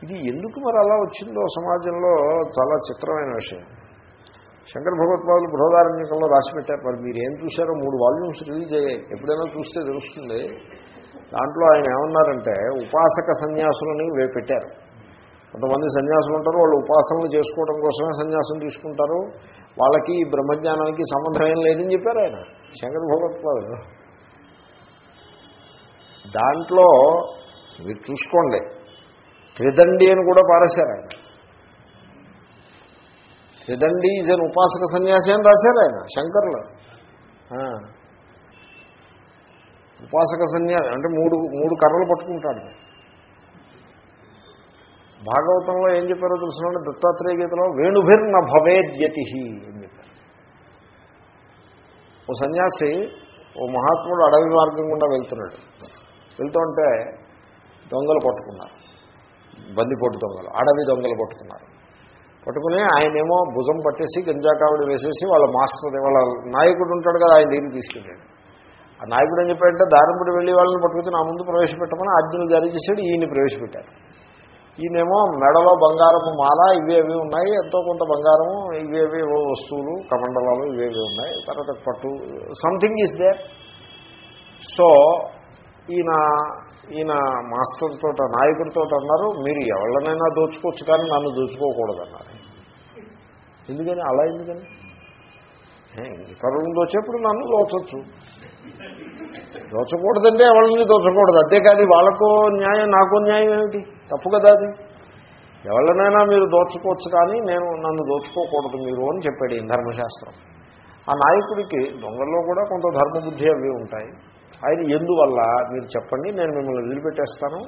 ఇది ఎందుకు మరి అలా వచ్చిందో సమాజంలో చాలా చిత్రమైన విషయం. శంకర భగవత్పాదులు బృహదారణ్యకంలో రాసి పెట్టారు మరి మీరు ఏం చూశారో మూడు వాల్యూమ్స్ రిలీజ్ అయ్యాయి. ఎప్పుడైనా చూస్తే తెలుస్తుంది. దాంట్లో ఆయన ఏమన్నారంటే ఉపాసక సన్యాసులని వే పెట్టారు. కొంతమంది సన్యాసులు ఉంటారు వాళ్ళు ఉపాసనలు చేసుకోవడం కోసమే సన్యాసం తీసుకుంటారు. వాళ్ళకి ఈ బ్రహ్మజ్ఞానానికి సంబంధం ఏం లేదని చెప్పారు ఆయన. శంకర భగవత్వాలు దాంట్లో మీరు చూసుకోండి. త్రిదండి అని కూడా పారేశారు ఆయన. త్రిదండి ఈజ్ అని ఉపాసక సన్యాసి అని రాశారు ఆయన శంకర్లు. ఉపాసక సన్యాసి అంటే మూడు మూడు కర్రలు పట్టుకుంటాడు. భాగవతంలో ఏం చెప్పారో తెలుసునండి? దత్తాత్రేయ గీతలో వేణుభిర్న భవేద్యతి అని చెప్పారు. ఓ సన్యాసి ఓ మహాత్ముడు అడవి మార్గం గుండా వెళ్తున్నాడు. వెళ్తుంటే దొంగలు పట్టుకున్నారు. బందిపోటు దొంగలు అడవి దొంగలు పట్టుకున్నారు. పట్టుకుని ఆయనేమో భుజం పట్టేసి గంజాకావిడి వేసేసి వాళ్ళ మాస్టర్ వాళ్ళ నాయకుడు ఉంటాడు కదా ఆయన దగ్గరికి తీసుకెళ్ళాడు. ఆ నాయకుడు ఏం చెప్పాడంటే దారంపుడి వెళ్ళి వాళ్ళని పట్టుకుని నా ముందు ప్రవేశపెట్టమని ఆజ్ఞలు జారీ చేశాడు ఈయన్ని ప్రవేశపెట్టారు ఈయనేమో మెడలో బంగారము మాల ఇవేవి ఉన్నాయి ఎంతో కొంత బంగారము ఇవేవి అవి వస్తువులు కమండలాలు ఇవేవి ఉన్నాయి తర్వాత పట్టు సంథింగ్ ఈజ్ దే సో ఈయన ఈయన మాస్టర్తో నాయకుడితో అన్నారు మీరు ఎవరినైనా దోచుకోవచ్చు కానీ నన్ను దోచుకోకూడదన్నారు. ఎందుకని? అలా ఎందుకని? ఏ, ఇతరులను దోచేప్పుడు నన్ను దోచవచ్చు దోచకూడదంటే ఎవరిని దోచకూడదు. అంతేకాని వాళ్ళకో న్యాయం నాకో న్యాయం ఏమిటి? తప్పు కదా అది. ఎవరినైనా మీరు దోచుకోవచ్చు కానీ నేను నన్ను దోచుకోకూడదు మీరు అని చెప్పాడు ఈ ధర్మశాస్త్రం. ఆ నాయకుడికి దొంగల్లో కూడా కొంత ధర్మబుద్ధి అవి ఉంటాయి. ఆయన ఎందువల్ల? మీరు చెప్పండి నేను మిమ్మల్ని వదిలిపెట్టేస్తాను.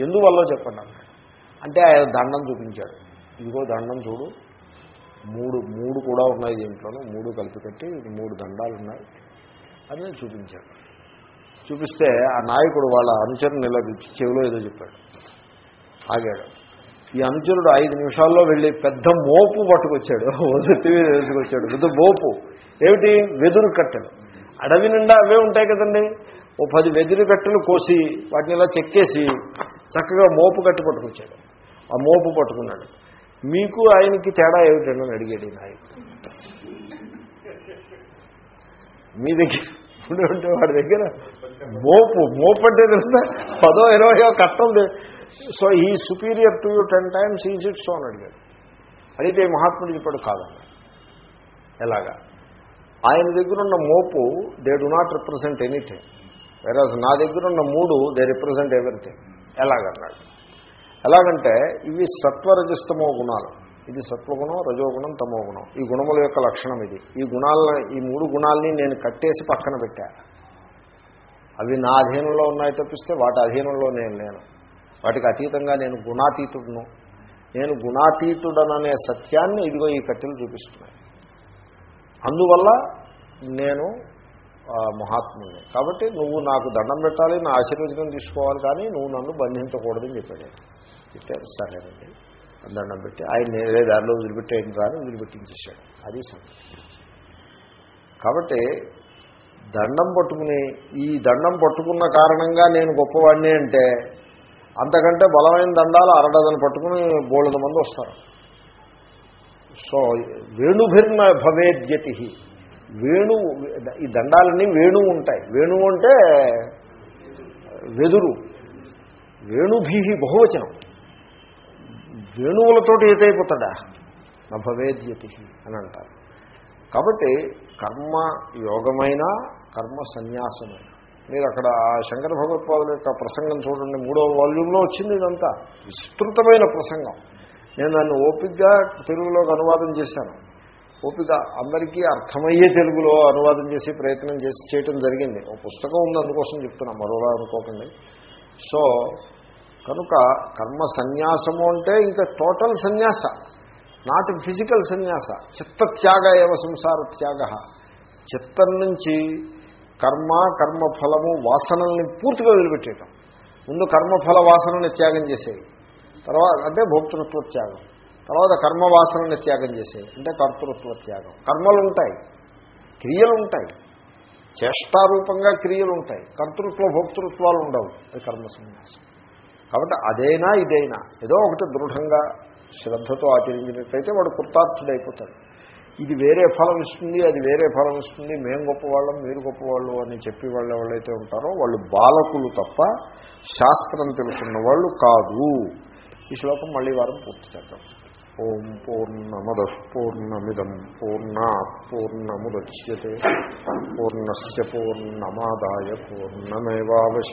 ఎందువల్ల చెప్పండి అన్నాడు. అంటే ఆయన దండం చూపించాడు. ఇదిగో దండం చూడు. మూడు మూడు కూడా ఉన్నాయి దీంట్లోనూ. మూడు కలిపి కట్టి మూడు దండాలు ఉన్నాయి అని చూపించాడు. చూపిస్తే ఆ నాయకుడు వాళ్ళ అనుచరుని నిలబించి చెవిలో ఏదో చెప్పాడు. ఆగాడు. ఈ అనుచరుడు ఐదు నిమిషాల్లో వెళ్ళి పెద్ద మోపు పట్టుకొచ్చాడు. వసతి వేసుకొచ్చాడు పెద్ద మోపు. ఏమిటి? వెదురు కట్టెలు. అడవి నిండా అవే ఉంటాయి కదండి. ఓ పది వెదురు కట్టెలు కోసి వాటిని ఇలా చెక్కేసి చక్కగా మోపు కట్టి పట్టుకొచ్చాడు. ఆ మోపు పట్టుకున్నాడు. మీకు ఆయనకి తేడా ఏమిటండి అని అడిగాడు ఈ నాయకుడు. మీ దగ్గర ఉండే ఉంటే వాడి దగ్గర మోపు మోపు అంటే తెలుసా? పదో ఇరవయో కట్టం సో ఈ superior to you ten times is it so అని అడిగాడు. అడిగితే మహాత్ముడు చెప్పాడు కాదన్న ఎలాగా? ఆయన దగ్గర ఉన్న మోపు they do not represent anything whereas నా దగ్గర ఉన్న మూడు దే రిప్రజెంట్ ఎవ్రీథింగ్ ఎలాగన్నాడు? ఎలాగంటే ఇవి సత్వరజస్తమో గుణాలు. ఇది సత్వగుణం రజోగుణం తమో గుణం ఈ గుణముల యొక్క లక్షణం ఇది. ఈ గుణాలను ఈ మూడు గుణాలని నేను కట్టేసి పక్కన పెట్టా. అవి నా అధీనంలో ఉన్నాయి తప్పిస్తే వాటి అధీనంలో నేను. లేను వాటికి అతీతంగా నేను గుణాతీతుడును. నేను గుణాతీతుడననే సత్యాన్ని ఇదిగో ఈ కట్టెలు చూపిస్తున్నాయి. అందువల్ల నేను మహాత్ముని కాబట్టి నువ్వు నాకు దండం పెట్టాలి నా ఆశీర్వచనం తీసుకోవాలి కానీ నువ్వు నన్ను బంధించకూడదని చెప్పాడు. చెప్పారు సరేనండి. దండం పెట్టి ఆయన ఏదే దారిలో వదిలిపెట్టేయండి రాని వదిలిపెట్టించేశాడు. అది సంగతి కాబట్టి దండం పట్టుకుని ఈ దండం పట్టుకున్న కారణంగా నేను గొప్పవాడిని అంటే అంతకంటే బలమైన దండాలు అరడదని పట్టుకుని బోళ్ళద మంది వస్తారు. సో వేణుభిర్న భవేద్యతి. వేణు ఈ దండాలన్నీ వేణువు ఉంటాయి. వేణువు అంటే వెదురు. వేణుభి బహువచనం. వేణువులతోటి ఏదైపోతాడా నా భవేద్యతి అని అంటారు. కాబట్టి కర్మ యోగమైనా కర్మ సన్యాసమే. మీరు అక్కడ శంకర భగవత్పాదుల యొక్క ప్రసంగం చూడండి. మూడవ వాల్యూమ్లో వచ్చింది ఇదంతా. విస్తృతమైన ప్రసంగం. నేను దాన్ని ఓపికగా తెలుగులోకి అనువాదం చేశాను. ఓపిక అందరికీ అర్థమయ్యే తెలుగులో అనువాదం చేసి ప్రయత్నం చేసి చేయటం జరిగింది. ఒక పుస్తకం ఉంది అందుకోసం చెప్తున్నా. మరోలా అనుకోకండి. సో కనుక కర్మ సన్యాసము అంటే ఇంకా టోటల్ సన్యాస. నాట్ ఫిజికల్ సన్యాస. చిత్త త్యాగ ఏవ సంసార త్యాగ చిత్తం నుంచి కర్మ కర్మఫలము వాసనల్ని పూర్తిగా వదిలిపెట్టేయటం. ముందు కర్మఫల వాసనని త్యాగం చేసేవి తర్వాత అంటే భోక్తృత్వ త్యాగం. తర్వాత కర్మ వాసనని త్యాగం చేసేవి అంటే కర్తృత్వ త్యాగం. కర్మలు ఉంటాయి. క్రియలు ఉంటాయి. చేష్టారూపంగా క్రియలు ఉంటాయి. కర్తృత్వ భోక్తృత్వాలు ఉండవు. అది కర్మ సన్యాసం. కాబట్టి అదైనా ఇదైనా. ఏదో ఒకటి దృఢంగా శ్రద్ధతో ఆచరించినట్లయితే వాడు కృతార్థుడైపోతాడు. ఇది వేరే ఫలం ఇస్తుంది అది వేరే ఫలం ఇస్తుంది మేము గొప్పవాళ్ళం మీరు గొప్పవాళ్ళు అని చెప్పి వాళ్ళు ఎవరైతే ఉంటారో వాళ్ళు బాలకులు తప్ప శాస్త్రం తెలుసున్న వాళ్ళు కాదు. ఈ శ్లోకం మళ్ళీ వారం పూర్తి చేద్దాం. ఓం పూర్ణమద పూర్ణమిదం పూర్ణా పూర్ణముద్యతే పూర్ణస్ పూర్ణమాదాయ పూర్ణమేవాశ